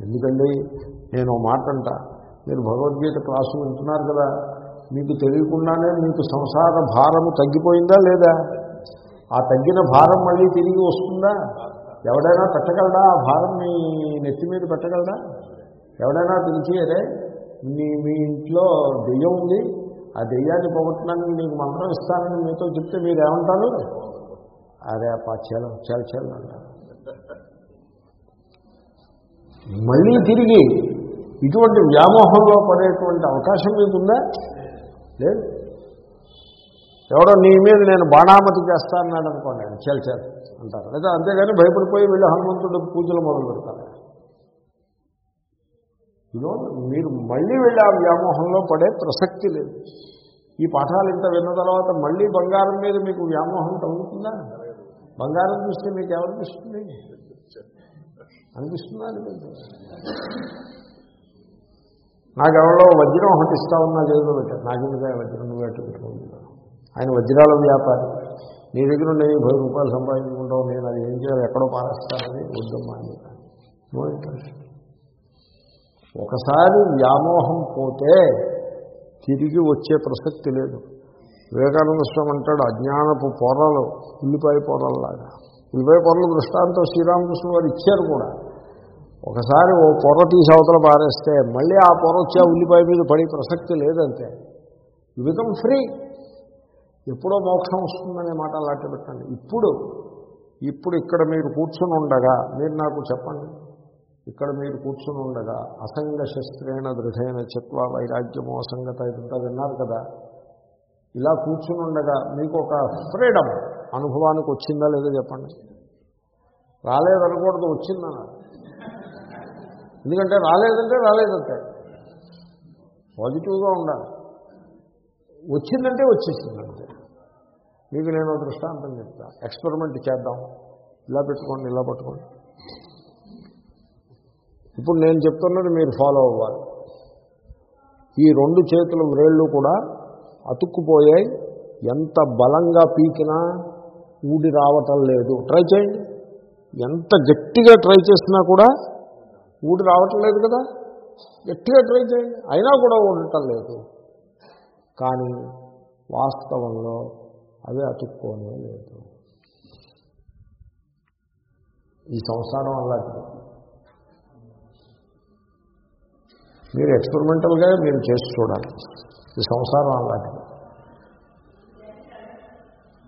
Speaker 1: ఎందుకండి నేను మాటంట మాట అంట మీరు భగవద్గీత క్లాసు వింటున్నారు కదా మీకు తెలియకుండానే మీకు సంసార భారము తగ్గిపోయిందా లేదా? ఆ తగ్గిన భారం మళ్ళీ తిరిగి వస్తుందా? ఎవడైనా పెట్టగలడా? ఆ భారం మీ నెత్తి మీద పెట్టగలడా? ఎవడైనా పిలిచి అరే మీ మీ ఇంట్లో దెయ్యం ఉంది ఆ దెయ్యాన్ని పోగొట్టడానికి మీకు మంత్రం ఇస్తానని మీతో చెప్తే మీరు ఏమంటారు అరే అప్ప చలం చల చలం అంటారు. మళ్ళీ తిరిగి ఇటువంటి వ్యామోహంలో పడేటువంటి అవకాశం మీకుందా లేదు. ఎవడో నీ మీద నేను బాణామతి చేస్తానన్నాడు అనుకోండి చల్ చల్ అంటారు. లేదా అంతేగాని భయపడిపోయి వీళ్ళు హనుమంతుడు పూజలు మొదలు పెడతారు ఇదో మీరు మళ్ళీ వెళ్ళి ఆ వ్యామోహంలో పడే ప్రసక్తి లేదు. ఈ పాఠాలు ఇంత విన్న తర్వాత మళ్ళీ బంగారం మీద మీకు వ్యామోహం తగ్గుతుందా? బంగారం చూస్తే మీకు ఏమనిపిస్తుంది? అనిపిస్తుందా అనిపించదు. నాకు ఎవరో వజ్రం ఒకటి ఇస్తా ఉన్నా చేతిలో పెట్టారు. నాకు వజ్రం నువ్వు పెట్టుకుంటున్నాను ఆయన వజ్రాల వ్యాపారి. నీ దగ్గర నేను పది రూపాయలు సంపాదించుకుంటావు నేను అది ఏం చేయాలి ఎక్కడో పారేస్తానని వద్దమ్మా అని నో ఇంట్రెస్ట్ ఒకసారి వ్యామోహం పోతే తిరిగి వచ్చే ప్రసక్తి లేదు. వివేకానంద స్వామి అంటాడు అజ్ఞానపు పొరలు ఉల్లిపాయ పొరల్లాగా. ఉల్లిపాయ పొరలు దృష్టాంతం శ్రీరామకృష్ణ వారు ఇచ్చారు కూడా. ఒకసారి ఓ పొర తీసి అవతల పారేస్తే మళ్ళీ ఆ పొర వచ్చి ఆ ఉల్లిపాయ మీద పడే ప్రసక్తి లేదంతే. యు బికమ్ ఫ్రీ ఎప్పుడో మోక్షం వస్తుందనే మాట అలాంటి పెట్టండి. ఇప్పుడు ఇప్పుడు ఇక్కడ మీరు కూర్చుని ఉండగా మీరు నాకు చెప్పండి. ఇక్కడ మీరు కూర్చుని ఉండగా అసంగ శస్త్రేణ దృఢైన చిత్వ వైరాగ్యము అసంగత ఇదంతా విన్నారు కదా. ఇలా కూర్చుని ఉండగా మీకు ఒక ఫ్రీడమ్ అనుభవానికి వచ్చిందా లేదో చెప్పండి. రాలేదనకూడదు వచ్చిందన్నారు. ఎందుకంటే రాలేదంటే రాలేదంటే. పాజిటివ్గా ఉండాలి. వచ్చిందంటే వచ్చేసిందంటే మీకు నేను దృష్టాంతం చెప్తా. ఎక్స్పెరిమెంట్ చేద్దాం. ఇలా పెట్టుకోండి ఇలా పట్టుకోండి. ఇప్పుడు నేను చెప్తున్నది మీరు ఫాలో అవ్వాలి. ఈ రెండు చేతుల వ్రేళ్ళు కూడా అతుక్కుపోయాయి. ఎంత బలంగా పీకినా ఊడి రావటం లేదు. ట్రై చేయండి. ఎంత గట్టిగా ట్రై చేసినా కూడా ఊడి రావటం లేదు కదా. గట్టిగా ట్రై చేయండి. అయినా కూడా ఉండటం లేదు. కానీ వాస్తవంలో అవి అతుక్కోనే లేదు. ఈ సంసారం అలాంటిది. మీరు ఎక్స్పెరిమెంటల్గా మీరు చేసి చూడాలి. ఈ సంసారం అలాంటిది.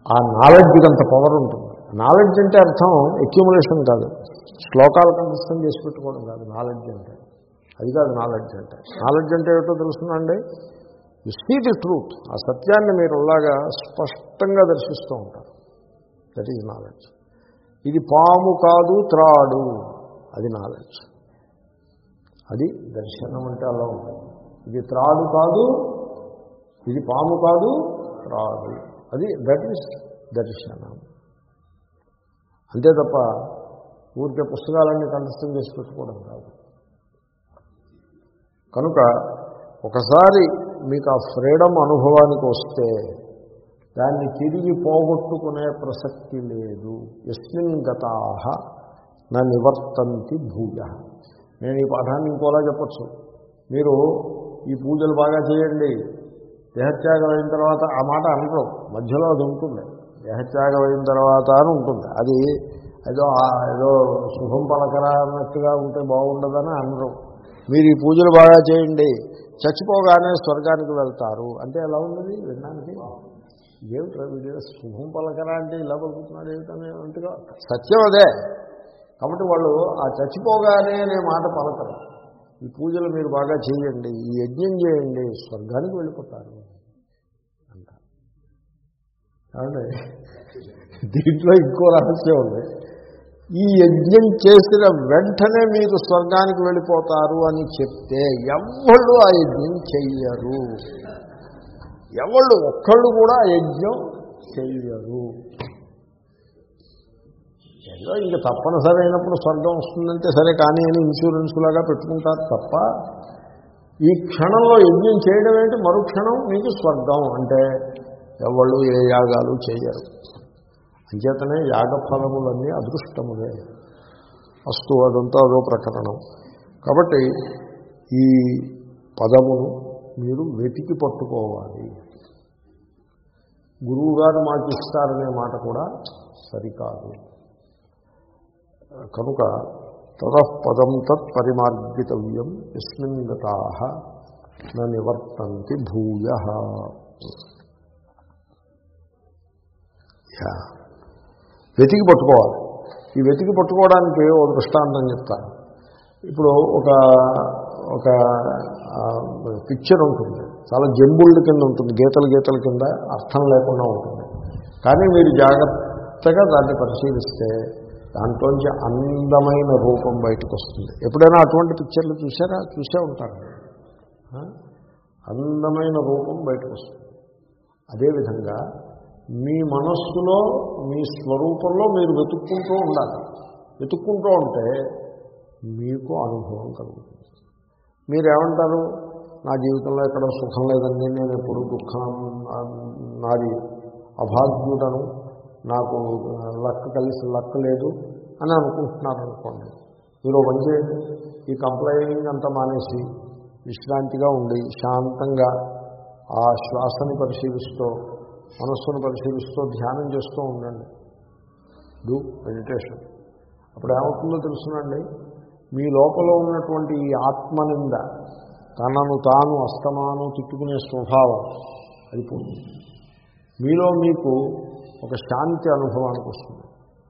Speaker 1: ఆ నాలెడ్జ్కి అంత పవర్ ఉంటుంది. నాలెడ్జ్ అంటే అర్థం ఎక్యుములేషన్ కాదు. శ్లోకాలు కంఠస్థం చేసి పెట్టుకోవడం కాదు. నాలెడ్జ్ అంటే. అది కాదు నాలెడ్జ్ అంటే. నాలెడ్జ్ అంటే ఏమిటో తెలుస్తుందండి యు సీ ది ట్రూత్ ఆ సత్యాన్ని మీరు అలాగా స్పష్టంగా దర్శిస్తూ ఉంటారు. దట్ ఈజ్ నాలెడ్జ్ ఇది పాము కాదు త్రాడు. అది నాలెడ్జ్ అది దర్శనం అంటే అలా ఉంటుంది. ఇది త్రాడు కాదు ఇది పాము కాదు త్రాడు. అది దట్ ఈస్ దర్శనం. అంతే తప్ప ఊరికే పుస్తకాలన్నీ కంఠస్థం చేసి పెట్టుకోవడం కాదు. కనుక ఒకసారి మీకు ఆ ఫ్రీడమ్ అనుభవానికి వస్తే దాన్ని తిరిగి పోగొట్టుకునే ప్రసక్తి లేదు. ఎస్మిన్ గతాహ నా నివర్తంతి భూయ. నేను ఈ పాఠాన్ని ఇంకోలా చెప్పచ్చు. మీరు ఈ పూజలు బాగా చేయండి. దేహత్యాగం అయిన తర్వాత ఆ మాట అనరు మధ్యలో అది ఉంటుంది. దేహత్యాగం అయిన తర్వాత అని ఉంటుంది. అది ఏదో ఏదో శుభం పలకరా అన్నట్టుగా ఉంటే బాగుండదని అనరు. మీరు ఈ పూజలు బాగా చేయండి. చచ్చిపోగానే స్వర్గానికి వెళ్తారు. అంటే ఎలా ఉన్నది వినడానికి ఏమిట్రా వీడియో శుభం పలకరా అంటే ఇలా పలుకుతున్నాడు ఏమిటనే సత్యం అదే. కాబట్టి వాళ్ళు ఆ చచ్చిపోగానే అనే మాట పలకరు. ఈ పూజలు మీరు బాగా చేయండి ఈ యజ్ఞం చేయండి స్వర్గానికి వెళ్ళిపోతారు అంటారు. దీంట్లో ఇంకో రహస్యం ఉంది. ఈ యజ్ఞం చేసిన వెంటనే మీరు స్వర్గానికి వెళ్ళిపోతారు అని చెప్తే ఎవళ్ళు ఆ యజ్ఞం చెయ్యరు? ఎవళ్ళు ఒక్కళ్ళు కూడా ఆ యజ్ఞం చెయ్యరు. ఏదో ఇంక తప్పనిసరి అయినప్పుడు స్వర్గం వస్తుందంటే సరే కానీ అని ఇన్సూరెన్స్ లాగా పెట్టుకుంటారు తప్ప ఈ క్షణంలో యజ్ఞం చేయడం ఏంటి? మరుక్షణం మీకు స్వర్గం అంటే ఎవళ్ళు ఏ యాగాలు చేయరు. అంచేతనే యాగఫలములన్నీ అదృష్టములే. వస్తు అదంతా అదో ప్రకరణం. కాబట్టి ఈ పదమును మీరు వెతికి పట్టుకోవాలి. గురువుగారు మాకు ఇస్తారనే మాట కూడా సరికాదు. కనుక తదపదం తత్ పరిమార్గితవ్యం ఎస్మిన్ గతా నివర్తంతి భూయ. వెతికి పట్టుకోవాలి. ఈ వెతికి పట్టుకోవడానికి ఒక దృష్టాంతం చెప్తాను ఇప్పుడు ఒక ఒక పిక్చర్ ఉంటుంది. చాలా జంబుల్డ్ కింద ఉంటుంది. గీతలు గీతల కింద అర్థం లేకుండా ఉంటుంది. కానీ మీరు జాగ్రత్తగా దాన్ని పరిశీలిస్తే దాంట్లోంచి అందమైన రూపం బయటకు వస్తుంది ఎప్పుడైనా అటువంటి పిక్చర్లు చూసారా చూసే ఉంటారు. అందమైన రూపం బయటకు వస్తుంది అదేవిధంగా మీ మనస్సులో మీ స్వరూపంలో మీరు వెతుక్కుంటూ ఉండాలి. వెతుక్కుంటూ ఉంటే మీకు అనుభవం కలుగుతుంది. మీరేమంటారు? నా జీవితంలో ఎక్కడ సుఖం లేదండి నేను ఎప్పుడు దుఃఖం నాది అభాగ్యుడను. నాకు లక్ కలిసి లక్ లేదు అని అనుకుంటున్నారు అనుకోండి. మీరు ఒక పని చేయండి. ఈ కంప్లైనింగ్ అంతా మానేసి విశ్రాంతిగా ఉండి శాంతంగా ఆ శ్వాసని పరిశీలిస్తూ మనస్సును పరిశీలిస్తూ ధ్యానం చేస్తూ ఉండండి. డూ మెడిటేషన్ అప్పుడు ఏమవుతుందో తెలుసునండి. మీ లోపల ఉన్నటువంటి ఈ ఆత్మనింద తనను తాను అస్తమానం తిట్టుకునే స్వభావం అది మీలో మీకు ఒక శాంతి అనుభవానికి వస్తుంది.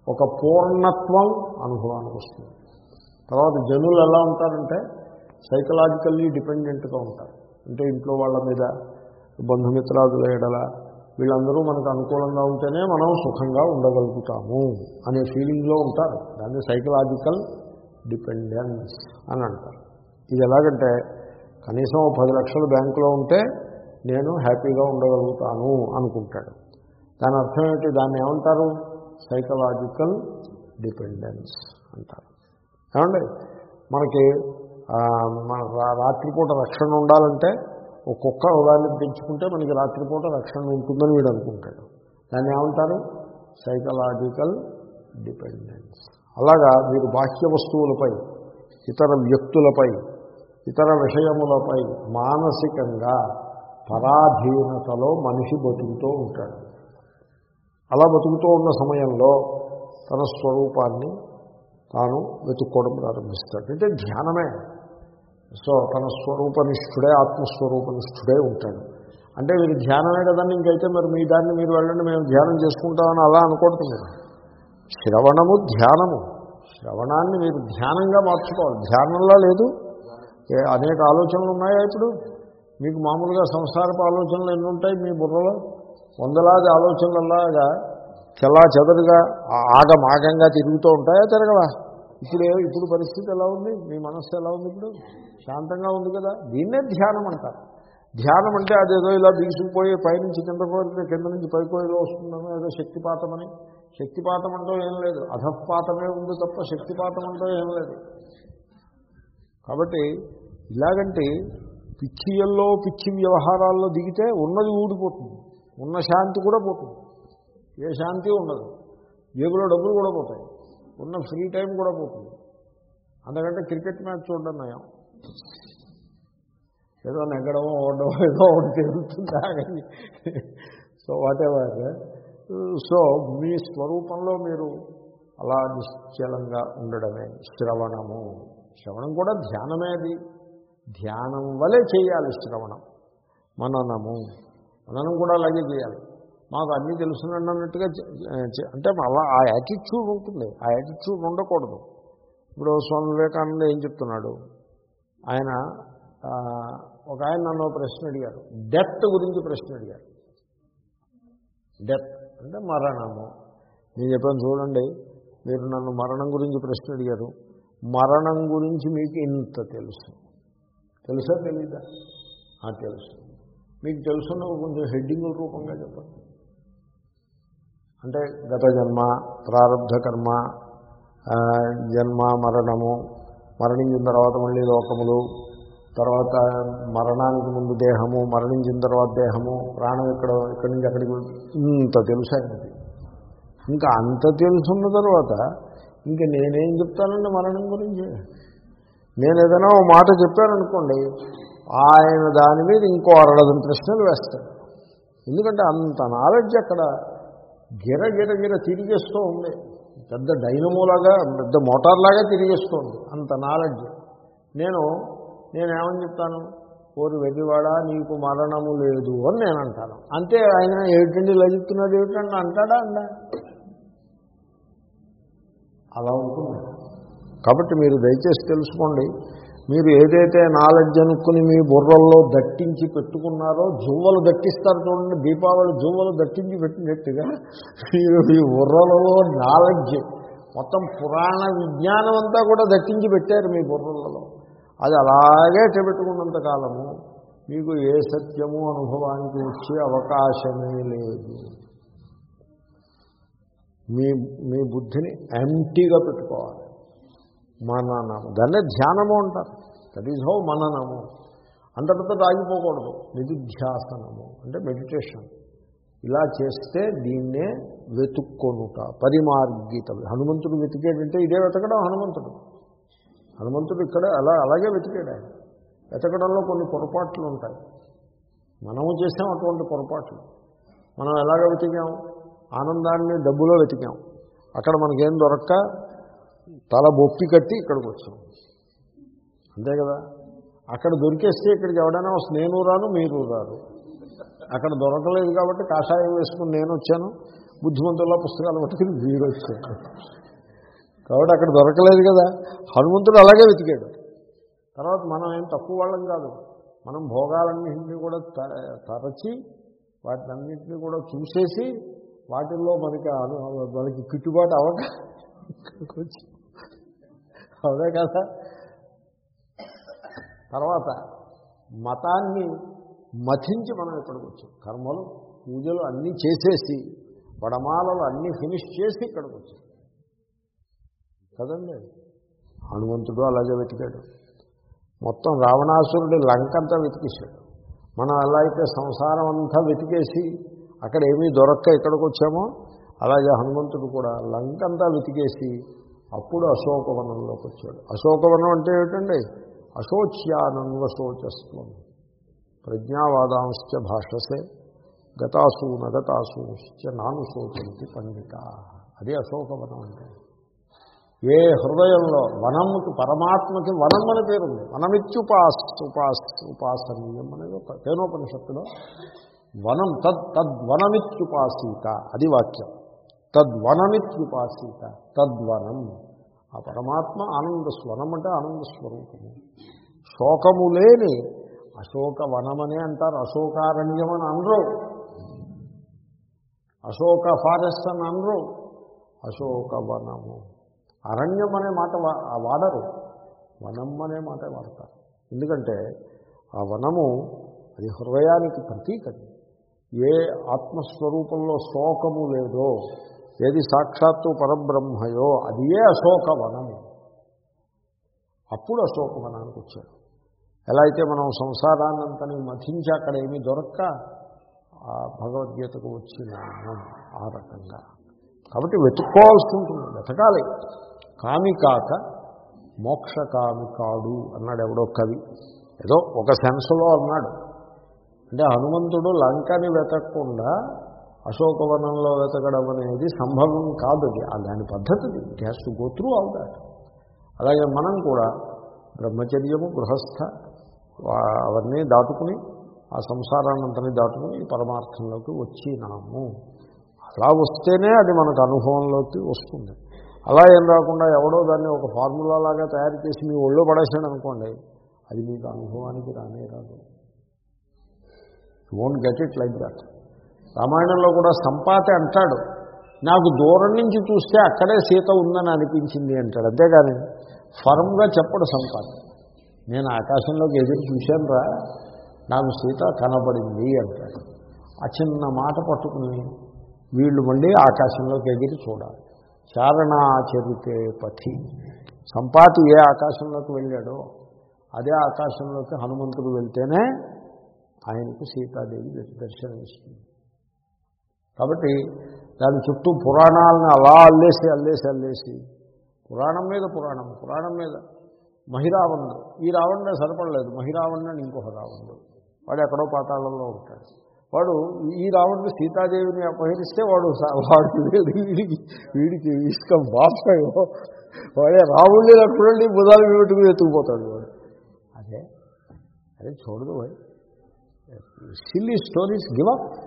Speaker 1: ఒక పూర్ణత్వం అనుభవానికి వస్తుంది. తర్వాత జనులు ఎలా ఉంటారంటే సైకలాజికల్లీ డిపెండెంట్గా ఉంటారు. అంటే ఇంట్లో వాళ్ళ మీద బంధుమిత్రాదుల ఎడల వీళ్ళందరూ మనకు అనుకూలంగా ఉంటేనే మనం సుఖంగా ఉండగలుగుతాము అనే ఫీలింగ్లో ఉంటారు. దాన్ని సైకలాజికల్ డిపెండెన్స్ అని అంటారు. ఇది ఎలాగంటే కనీసం పది లక్షలు బ్యాంకులో ఉంటే నేను హ్యాపీగా ఉండగలుగుతాను అనుకుంటాడు. దాని అర్థం ఏంటి దాన్ని ఏమంటారు? సైకలాజికల్ డిపెండెన్స్ అంటారు. ఏమండి? మనకి మన రాత్రిపూట రక్షణ ఉండాలంటే ఒక కుక్క ఉదాహరణ పెంచుకుంటే మనకి రాత్రిపూట రక్షణ ఉంటుందని వీడు అనుకుంటాడు. దాన్ని ఏమంటారు? సైకలాజికల్ డిపెండెన్స్ అలాగా మీరు బాహ్య వస్తువులపై ఇతర వ్యక్తులపై ఇతర విషయములపై మానసికంగా పరాధీనతలో మనిషి బతుకుతూ ఉంటాడు. అలా బతుకుతూ ఉన్న సమయంలో తన స్వరూపాన్ని తాను వెతుక్కోవడం ప్రారంభిస్తాడు. అంటే ధ్యానమే. సో తన స్వరూపనిష్ఠుడే ఆత్మస్వరూపనిష్ఠుడే ఉంటాడు. అంటే మీరు ధ్యానమే కదండి ఇంకైతే మరి మీ దాన్ని మీరు వెళ్ళండి మేము ధ్యానం చేసుకుంటామని అలా అనకూడదు మీరు శ్రవణము ధ్యానము. శ్రవణాన్ని మీరు ధ్యానంగా మార్చుకోవాలి. ధ్యానంలో లేదు. అనేక ఆలోచనలు ఉన్నాయా ఇప్పుడు? మీకు మామూలుగా సంసారపు ఆలోచనలు ఎన్ని ఉంటాయి మీ బుర్రలో? వందలాది ఆలోచనలలాగా చెల్లా చెదరుగా ఆ- ఆగమాగంగా తిరుగుతూ ఉంటాయా తిరగవా? ఇప్పుడు ఇప్పుడు పరిస్థితి ఎలా ఉంది? మీ మనస్సు ఎలా ఉంది ఇప్పుడు? శాంతంగా ఉంది కదా? దీన్నే ధ్యానం అంటారు. ధ్యానం అంటే అదేదో ఇలా బిగుసుకుపోయి పైనుంచి కింద పోతే కింద నుంచి పైపోయేదో వస్తుందని ఏదో శక్తిపాతమని. శక్తిపాతం అంటూ ఏం లేదు. అధఃపాతమే ఉంది తప్ప శక్తిపాతం అంటూ ఏం లేదు. కాబట్టి ఇలాగంటే పిచ్చియల్లో పిచ్చి వ్యవహారాల్లో దిగితే ఉన్నది ఊడిపోతుంది. ఉన్న శాంతి కూడా పోతుంది. ఏ శాంతి ఉండదు. జేబులో డబ్బులు కూడా పోతాయి. ఉన్న ఫ్రీ టైం కూడా పోతుంది. అందుకంటే క్రికెట్ మ్యాచ్ చూడడం నయం. ఏదో నెగ్గడమో ఓడడం ఏదో ఒకటి తిరుగుతుంది సో వాటెవర్ సో మీ స్వరూపంలో మీరు అలా నిశ్చలంగా ఉండడమే. శ్రవణము. శ్రవణం కూడా ధ్యానమే అది. ధ్యానం వలె చేయాలి శ్రవణం. మననము. మననం కూడా అలాగే చేయాలి. మాకు అన్నీ తెలుసునండి అన్నట్టుగా చే- అంటే అలా ఆ యాటిట్యూడ్ ఉంటుంది. ఆ యాటిట్యూడ్ ఉండకూడదు. ఇప్పుడు స్వామి వివేకానంద ఏం చెప్తున్నాడు? ఆయన ఒక ఆయన నన్ను ప్రశ్న అడిగారు. డెత్ గురించి ప్రశ్న అడిగారు. డెత్ అంటే మరణము. నేను చెప్పాను చూడండి మీరు నన్ను మరణం గురించి ప్రశ్న అడిగారు. మరణం గురించి మీకు ఇంత తెలుసు. తెలుసా తెలీదా? ఆ, తెలుసు. మీకు తెలుసున్న కొంచెం హెడ్డింగ్ రూపంగా చెప్పండి. అంటే గత జన్మ ప్రారంధ కర్మ జన్మ మరణము మరణించిన తర్వాత మళ్ళీ లోకములు తర్వాత మరణానికి ముందు దేహము మరణించిన తర్వాత దేహము ప్రాణం ఇక్కడ ఇక్కడి నుంచి అక్కడికి ఇంత తెలుసాయండి ఇంకా అంత తెలుసున్న తర్వాత ఇంకా నేనేం చెప్తానండి మరణం గురించి? నేను ఏదైనా ఓ మాట చెప్పాననుకోండి ఆయన దాని మీద ఇంకో అరడదని ప్రశ్నలు వేస్తాడు. ఎందుకంటే అంత నాలెడ్జ్ అక్కడ గిర గిర గిర తిరిగేస్తూ ఉంది. పెద్ద డైనమోలాగా పెద్ద మోటార్లాగా తిరిగేస్తుంది అంత నాలెడ్జ్. నేను నేనేమని చెప్తాను? ఓరి వెర్రివాడా నీకు మరణము లేదు అని నేను అంటాను. అంతే ఆయన ఏమిటండి ఇలా చెప్తున్నాడు? ఏమిటండి అంటాడా అండా అలా ఉంటుంది. కాబట్టి మీరు దయచేసి తెలుసుకోండి మీరు ఏదైతే నాలెడ్జ్ అనుకుని మీ బుర్రల్లో దట్టించి పెట్టుకున్నారో జువ్వలు దట్టిస్తారు చూడండి దీపావళి జువ్వలు దట్టించి పెట్టినట్టుగా మీరు మీ బుర్రలలో నాలెడ్జ్ మొత్తం పురాణ విజ్ఞానం అంతా కూడా దట్టించి పెట్టారు మీ బుర్రలలో. అది అలాగే పెట్టుకున్నంత కాలము మీకు ఏ సత్యము అనుభవానికి వచ్చే అవకాశమే లేదు. మీ మీ బుద్ధిని ఎంటీగా పెట్టుకోవాలి. మననము. దాన్నే ధ్యానము అంటారు. దట్ ఈజ్ హౌ మననము. అంతటితో ఆగిపోకూడదు. నిధిధ్యాసనము అంటే మెడిటేషన్. ఇలా చేస్తే దీన్నే వెతుక్కొనుట. పరిమార్గిత. హనుమంతుడు వెతికేటంటే ఇదే వెతకడం హనుమంతుడు. హనుమంతుడు ఇక్కడ అలా అలాగే వెతికాడు ఆయన. వెతకడంలో కొన్ని పొరపాట్లు ఉంటాయి. మనము చేసాం అటువంటి పొరపాట్లు. మనం ఎలాగ వెతికాం? ఆనందాన్ని డబ్బులో వెతికాం. అక్కడ మనకేం దొరక్క? తల బొప్పి కట్టి ఇక్కడికి వచ్చాం. అంతే కదా? అక్కడ దొరికేస్తే ఇక్కడికి ఎవడైనా వస్తే నేను రాను మీరు రారు. అక్కడ దొరకలేదు కాబట్టి కాషాయం వేసుకుని నేను వచ్చాను. బుద్ధిమంతుల పుస్తకాలు పట్టుకుని వీరు వచ్చాను కాబట్టి అక్కడ దొరకలేదు కదా? హనుమంతుడు అలాగే వెతికాడు. తర్వాత మనం ఏం తక్కువ వాళ్ళం కాదు. మనం భోగాలన్నింటినీ కూడా త- తరచి వాటినన్నింటినీ కూడా చూసేసి వాటిల్లో మనకి మనకి కిట్టుబాటు అవకాశం అదే కదా? తర్వాత మతాన్ని మథించి మనం ఇక్కడికి వచ్చాం. కర్మలు పూజలు అన్నీ చేసేసి వడమాలలు అన్నీ ఫినిష్ చేసి ఇక్కడికి వచ్చాం. కదండి? హనుమంతుడు అలాగే వెతికాడు. మొత్తం రావణాసురుడి లంకంతా వెతికేశాడు. మనం ఎలా అయితే సంసారం అంతా వెతికేసి అక్కడ ఏమీ దొరక్క ఇక్కడికి వచ్చామో అలాగే హనుమంతుడు కూడా లంకంతా వెతికేసి అప్పుడు అశోకవనంలోకి వచ్చాడు అశోకవనం అంటే ఏమిటండి? అశోచ్యానన్వశోచస్వం. ప్రజ్ఞావాదాంశ్చ భాషసే గతాసు నగతాసూశ్చ నాను శోచంతి పండిత. అదే అశోకవనం అంటే. ఏ హృదయంలో వనముకి పరమాత్మకి వనం అని పేరుంది. వనమిత్యుపాస్ ఉపాస్ ఉపాసనీయం అనేది ఒక తేనోపనిషత్తులో వనం తద్ తద్వనమిత్యుపాసీత అది వాక్యం. తద్వనమిత్యుపాసీత తద్వనం. ఆ పరమాత్మ ఆనంద స్వనం అంటే ఆనంద స్వరూపము. శోకము లేని అశోక వనమనే అంటారు. అశోకారణ్యం అని అనరు. అశోక ఫారెస్ట్ అని అనరు. అశోక వనము అరణ్యం అనే మాట వాడరు. వనం అనే మాట వాడతారు. ఎందుకంటే ఆ వనము అది హృదయానికి ప్రతీకది ఏ ఆత్మస్వరూపంలో శోకము లేదో ఏది సాక్షాత్తు పరబ్రహ్మయో అది ఏ అశోకవనము అప్పుడు అశోకవనానికి వచ్చాడు. ఎలా అయితే మనం సంసారాన్నంతని మథించి అక్కడ ఏమీ దొరక్క ఆ భగవద్గీతకు వచ్చిన ఆ రకంగా. కాబట్టి వెతుక్కోవాల్సి ఉంటుంది వెతకాలి. కామి కాక మోక్షకామి కాడు అన్నాడు ఎవడో కవి. ఏదో ఒక సెన్స్లో అన్నాడు. అంటే హనుమంతుడు లంకని వెతకకుండా అశోకవనంలో వెతకడం అనేది సంభవం కాదు అది. ఆ దాని పద్ధతిది it has to go through all that అలాగే మనం కూడా బ్రహ్మచర్యము గృహస్థ అవన్నీ దాటుకుని ఆ సంసారాన్నంతని దాటుకుని పరమార్థంలోకి వచ్చినాము. అలా వస్తేనే అది మనకు అనుభవంలోకి వస్తుంది. అలా ఏం రాకుండా ఎవడో దాన్ని ఒక ఫార్ములా లాగా తయారు చేసి మీ ఒళ్ళో పడేసాడు అనుకోండి అది మీకు అనుభవానికి రానే రాదు. Won't get it like that రామాయణంలో కూడా సంపాతి అంటాడు. నాకు దూరం నుంచి చూస్తే అక్కడే సీత ఉందని అనిపించింది అంటాడు. అంతేగాని ఫర్మ్గా చెప్పడు సంపాతి. నేను ఆకాశంలోకి ఎదురు చూశాను రా నాకు సీత కనబడింది అంటాడు. ఆ చిన్న మాట పట్టుకుని వీళ్ళు మళ్ళీ ఆకాశంలోకి ఎగిరి చూడాలి. చారణాచరితే పథి. సంపాతి ఏ ఆకాశంలోకి వెళ్ళాడో అదే ఆకాశంలోకి హనుమంతుడు వెళ్తేనే ఆయనకు సీతాదేవి దర్శనమిస్తుంది. కాబట్టి దాని చుట్టూ పురాణాలను అలా అల్లేసి అల్లేసి అల్లేసి పురాణం మీద పురాణం పురాణం మీద మహిరావణుడు. ఈ రావణుడే సరిపడలేదు. మహిరావణుడు అని ఇంకొక రావణుడు. వాడు ఎక్కడో పాతాళంలో ఉంటాడు. వాడు ఈ రావణుడు సీతాదేవిని అపహరిస్తే వాడు వాడు వీడికి వీడికి ఇసుక బాస్తాయో వాడే రావుళ్ళి లక్ష్మణుడి బుధాలు పెట్టుకుని ఎత్తుకుపోతాడు వాడు. అదే అదే చూడదు వాడు. Silly stories give up.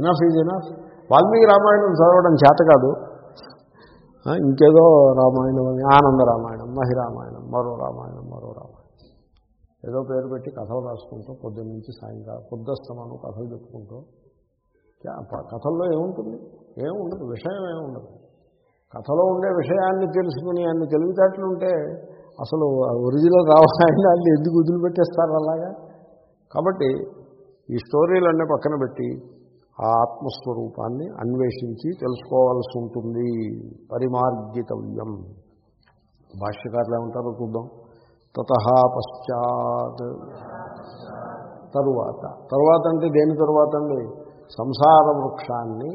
Speaker 1: Enough is enough Valmiki Ramayana చదవడం చేత కాదు. ఇంకేదో రామాయణం అని ఆనంద రామాయణం మహి రామాయణం మరో రామాయణం మరో రామాయణం. ఏదో పేరు పెట్టి కథలు రాసుకుంటూ పొద్దున్న నుంచి సాయంకాలం పొద్దుస్తమాను కథలు చెప్పుకుంటూ. కథల్లో ఏముంటుంది? ఏముండదు విషయం ఏముండదు. కథలో ఉండే విషయాన్ని తెలుసుకుని అన్ని తెలివితేటలు ఉంటే అసలు ఒరిజినల్ ఒరిజినల్ రామాయణాన్ని ఎందుకు వదిలిపెట్టేస్తారు అలాగా? కాబట్టి ఈ స్టోరీలన్నీ పక్కన పెట్టి ఆ ఆత్మస్వరూపాన్ని అన్వేషించి తెలుసుకోవాల్సి ఉంటుంది. పరిమార్జితవ్యం. భాష్యకారులు ఏమంటారో చూద్దాం. తత పశ్చాత్. తరువాత. తరువాత అంటే దేని తరువాత అండి? సంసార వృక్షాన్ని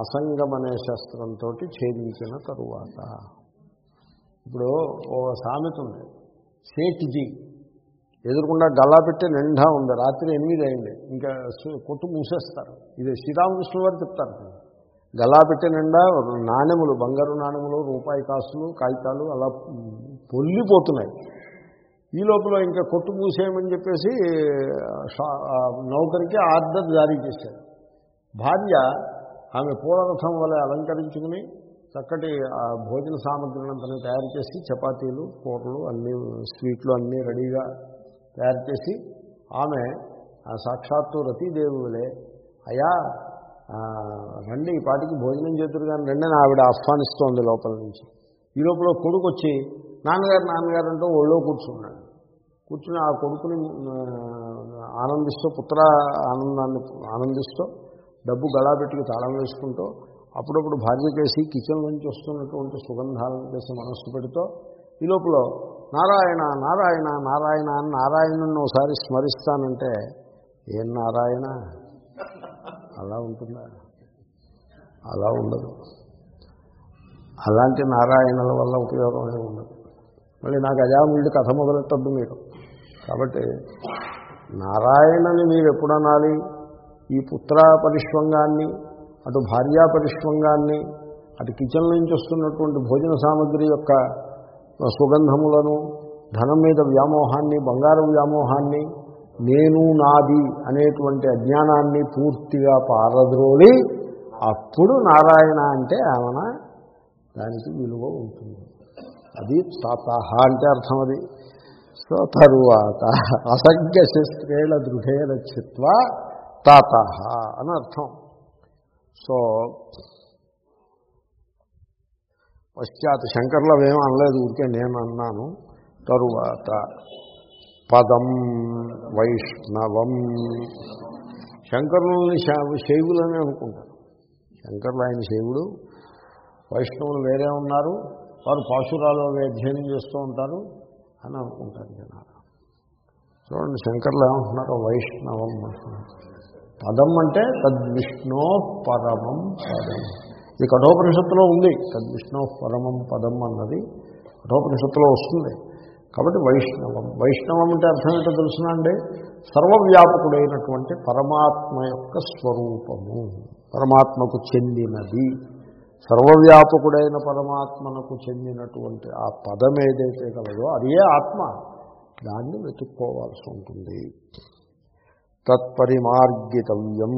Speaker 1: అసంగమనే శస్త్రంతో ఛేదించిన తరువాత. ఇప్పుడు ఓ సామెత ఉంది. సేట్జీ ఎదురుకుండా గల్లా పెట్టి నిండా ఉంది. రాత్రి ఎనిమిది అయింది. ఇంకా కొట్టు మూసేస్తారు. ఇది శ్రీరామకృష్ణ వారు చెప్తారు గల్లా పెట్టి నిండా నాణెములు బంగారు నాణెములు రూపాయి కాసులు కాగితాలు అలా పొల్లిపోతున్నాయి. ఈ లోపల ఇంకా కొట్టు మూసేయమని చెప్పేసి నౌకరికి ఆర్డర్ జారీ చేశారు. భార్య ఆమె పూలరథం వల్ల అలంకరించుకుని చక్కటి ఆ భోజన అంతా తయారు చేసి చపాతీలు కూరలు అన్నీ స్వీట్లు అన్నీ రెడీగా తయారు చేసి ఆమె సాక్షాత్తు రతీదేవి వలె అయా రండి ఈ పాటికి భోజనం చేతురు కానీ రండి అని ఆవిడ ఆహ్వానిస్తోంది లోపల నుంచి. ఈ లోపల కొడుకు వచ్చి నాన్నగారు నాన్నగారు అంటూ ఒళ్ళో కూర్చున్నాడు. కూర్చుని ఆ కొడుకుని ఆనందిస్తూ పుత్ర ఆనందాన్ని ఆనందిస్తూ డబ్బు గళాపెట్టుకు తాళం వేసుకుంటూ అప్పుడప్పుడు భార్య చేసి కిచెన్ నుంచి వస్తున్నటువంటి సుగంధాలను చేసి మనస్సు పెడుతూ ఈ లోపల నారాయణ నారాయణ నారాయణ అని నారాయణుని ఒకసారి స్మరిస్తానంటే ఏం నారాయణ? అలా ఉంటుందా? అలా ఉండదు. అలాంటి నారాయణల వల్ల ఉపయోగమే ఉండదు. మళ్ళీ నాకు అజాముడి కథ మొదలెట్టద్దు మీరు. కాబట్టి నారాయణని మీరు ఎప్పుడు అనాలి ఈ పుత్ర పరిష్వంగాన్ని అటు భార్యా పరిష్వంగాన్ని అటు కిచెన్ నుంచి వస్తున్నటువంటి భోజన సామగ్రి యొక్క సుగంధములను ధనం మీద వ్యామోహాన్ని బంగారం వ్యామోహాన్ని నేను నాది అనేటువంటి అజ్ఞానాన్ని పూర్తిగా పారద్రోడి అప్పుడు నారాయణ అంటే ఆమెన దానికి విలువ ఉంటుంది. అది తాతాహ అంటే అర్థం అది. సో తరువాత అసంఖ్య శస్త్రేళ దృఢేన చిత్వ తాత అని అర్థం. సో పశ్చాత్ శంకర్లు అవేం అనలేదు ఊరికే నేను అన్నాను తరువాత పదం వైష్ణవం. శంకరులని శైవులని అనుకుంటారు శంకర్లు ఆయన శైవుడు వైష్ణవులు వేరే ఉన్నారు వారు పాశురాలు అధ్యయనం చేస్తూ ఉంటారు అని అనుకుంటారు జనాలు. చూడండి శంకర్లు ఏమంటున్నారు వైష్ణవం పదం అంటే తద్విష్ణో పరమం పదం. ఇది కఠోపనిషత్తులో ఉంది. తద్విష్ణో పరమం పదం అన్నది కఠోపనిషత్తులో వస్తుంది. కాబట్టి వైష్ణవం. వైష్ణవం అంటే అర్థం ఏంటో తెలుసునండి సర్వవ్యాపకుడైనటువంటి పరమాత్మ యొక్క స్వరూపము. పరమాత్మకు చెందినది. సర్వవ్యాపకుడైన పరమాత్మనకు చెందినటువంటి ఆ పదం ఏదైతే కలదో అదే ఆత్మ. దాన్ని వెతుక్కోవాల్సి ఉంటుంది. తత్పరిమార్గితవ్యం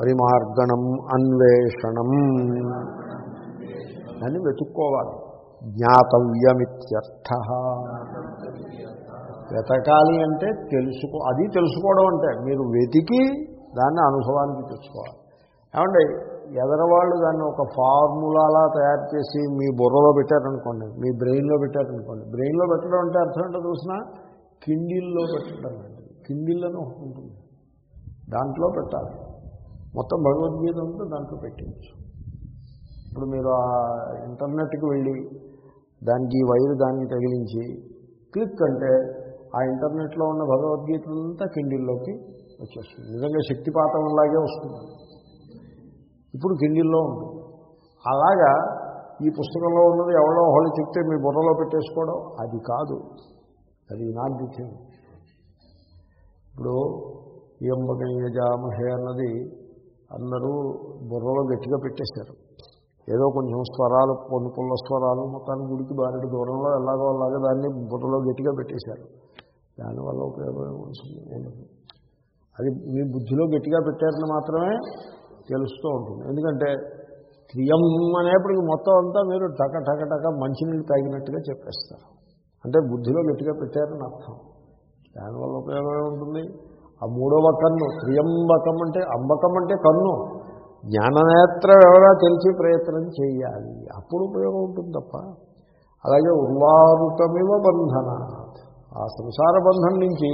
Speaker 1: పరిమార్గణం అన్వేషణం. అని వెతుక్కోవాలి. జ్ఞాతవ్యమిత్యర్థ. వెతకాలి అంటే తెలుసుకో అది తెలుసుకోవడం అంటే మీరు వెతికి దాన్ని అనుభవానికి తెచ్చుకోవాలి. ఏమంటే ఎదరవాళ్ళు దాన్ని ఒక ఫార్ములాలా తయారు చేసి మీ బుర్రలో పెట్టారనుకోండి మీ బ్రెయిన్లో పెట్టారనుకోండి బ్రెయిన్లో పెట్టడం అంటే అర్థం ఏంటో చూసిన కిండిల్లో పెట్టడం. కిండిల్లోనే ఉంటుంది. దాంట్లో పెట్టాలి. మొత్తం భగవద్గీత ఉంటే దాంట్లో పెట్టవచ్చు ఇప్పుడు మీరు ఆ ఇంటర్నెట్కి వెళ్ళి దానికి ఈ వైరు దాన్ని తగిలించి క్లిక్ అంటే ఆ ఇంటర్నెట్లో ఉన్న భగవద్గీత అంతా కిండిల్లోకి వచ్చేస్తుంది. నిజంగా శక్తిపాతంలాగే వస్తుంది. ఇప్పుడు కిండిల్లో ఉంటుంది అలాగా ఈ పుస్తకంలో ఉన్నది ఎవరో ఒకళ్ళు చెప్తే మీ బుర్రలో పెట్టేసుకోవడం అది కాదు. అది నాట్ ది థింగ్ ఇప్పుడు ఎంబగయ్యజామహే అన్నది అందరూ బుర్రలో గట్టిగా పెట్టేశారు. ఏదో కొంచెం స్వరాలు కొన్ని పుల్ల స్వరాలు మొత్తానికి గుడికి బారెడు దూరంలో ఎలాగో అలాగే దాన్ని బుర్రలో గట్టిగా పెట్టేశారు. దానివల్ల ఉపయోగం అది మీ బుద్ధిలో గట్టిగా పెట్టారని మాత్రమే తెలుస్తూ ఉంటుంది. ఎందుకంటే క్రియం అనేప్పటికి మొత్తం అంతా మీరు టక టక టక మంచినీళ్ళు తాగినట్టుగా చెప్పేస్తారు. అంటే బుద్ధిలో గట్టిగా పెట్టారని అర్థం. దానివల్ల ఉపయోగం ఉంటుంది ఆ మూడవ కన్ను త్రియంబకం అంటే అంబకం అంటే కన్ను. జ్ఞాననేత్రం ఎవరా తెలిసి ప్రయత్నం చేయాలి. అప్పుడు ఉపయోగం ఉంటుంది తప్ప అలాగే ఉర్వారుకమివ బంధన ఆ సంసార బంధం నుంచి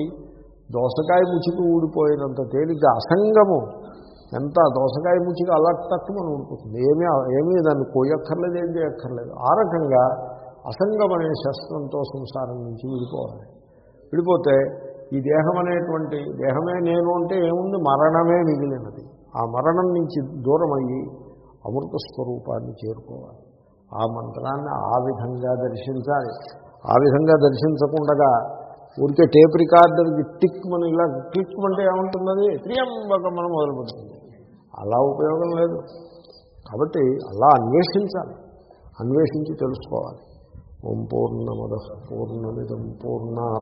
Speaker 1: దోసకాయ ముచికి ఊడిపోయినంత తేలిక అసంగము. ఎంత దోసకాయ ముచికి అలా తక్కువని ఊడిపోతుంది ఏమీ ఏమీ దాన్ని కోయక్కర్లేదు ఏం చేయక్కర్లేదు. ఆ రకంగా అసంగం అనే శస్త్రంతో సంసారం నుంచి విడిపోవాలి. విడిపోతే ఈ దేహం అనేటువంటి దేహమే నేను అంటే ఏముంది? మరణమే మిగిలినది. ఆ మరణం నుంచి దూరమయ్యి అమృత స్వరూపాన్ని చేరుకోవాలి. ఆ మంత్రాన్ని ఆ విధంగా దర్శించాలి. ఆ విధంగా దర్శించకుండా ఊరికే టేప్ రికార్డర్కి టిక్ మనం ఇలా క్లిక్ అంటే ఏముంటున్నది? త్రియంబకం మనం మొదలుపెడుతుంది. అలా ఉపయోగం లేదు. కాబట్టి అలా అన్వేషించాలి. అన్వేషించి తెలుసుకోవాలి. ఓం పూర్ణమద పూర్ణమిదం పూర్ణ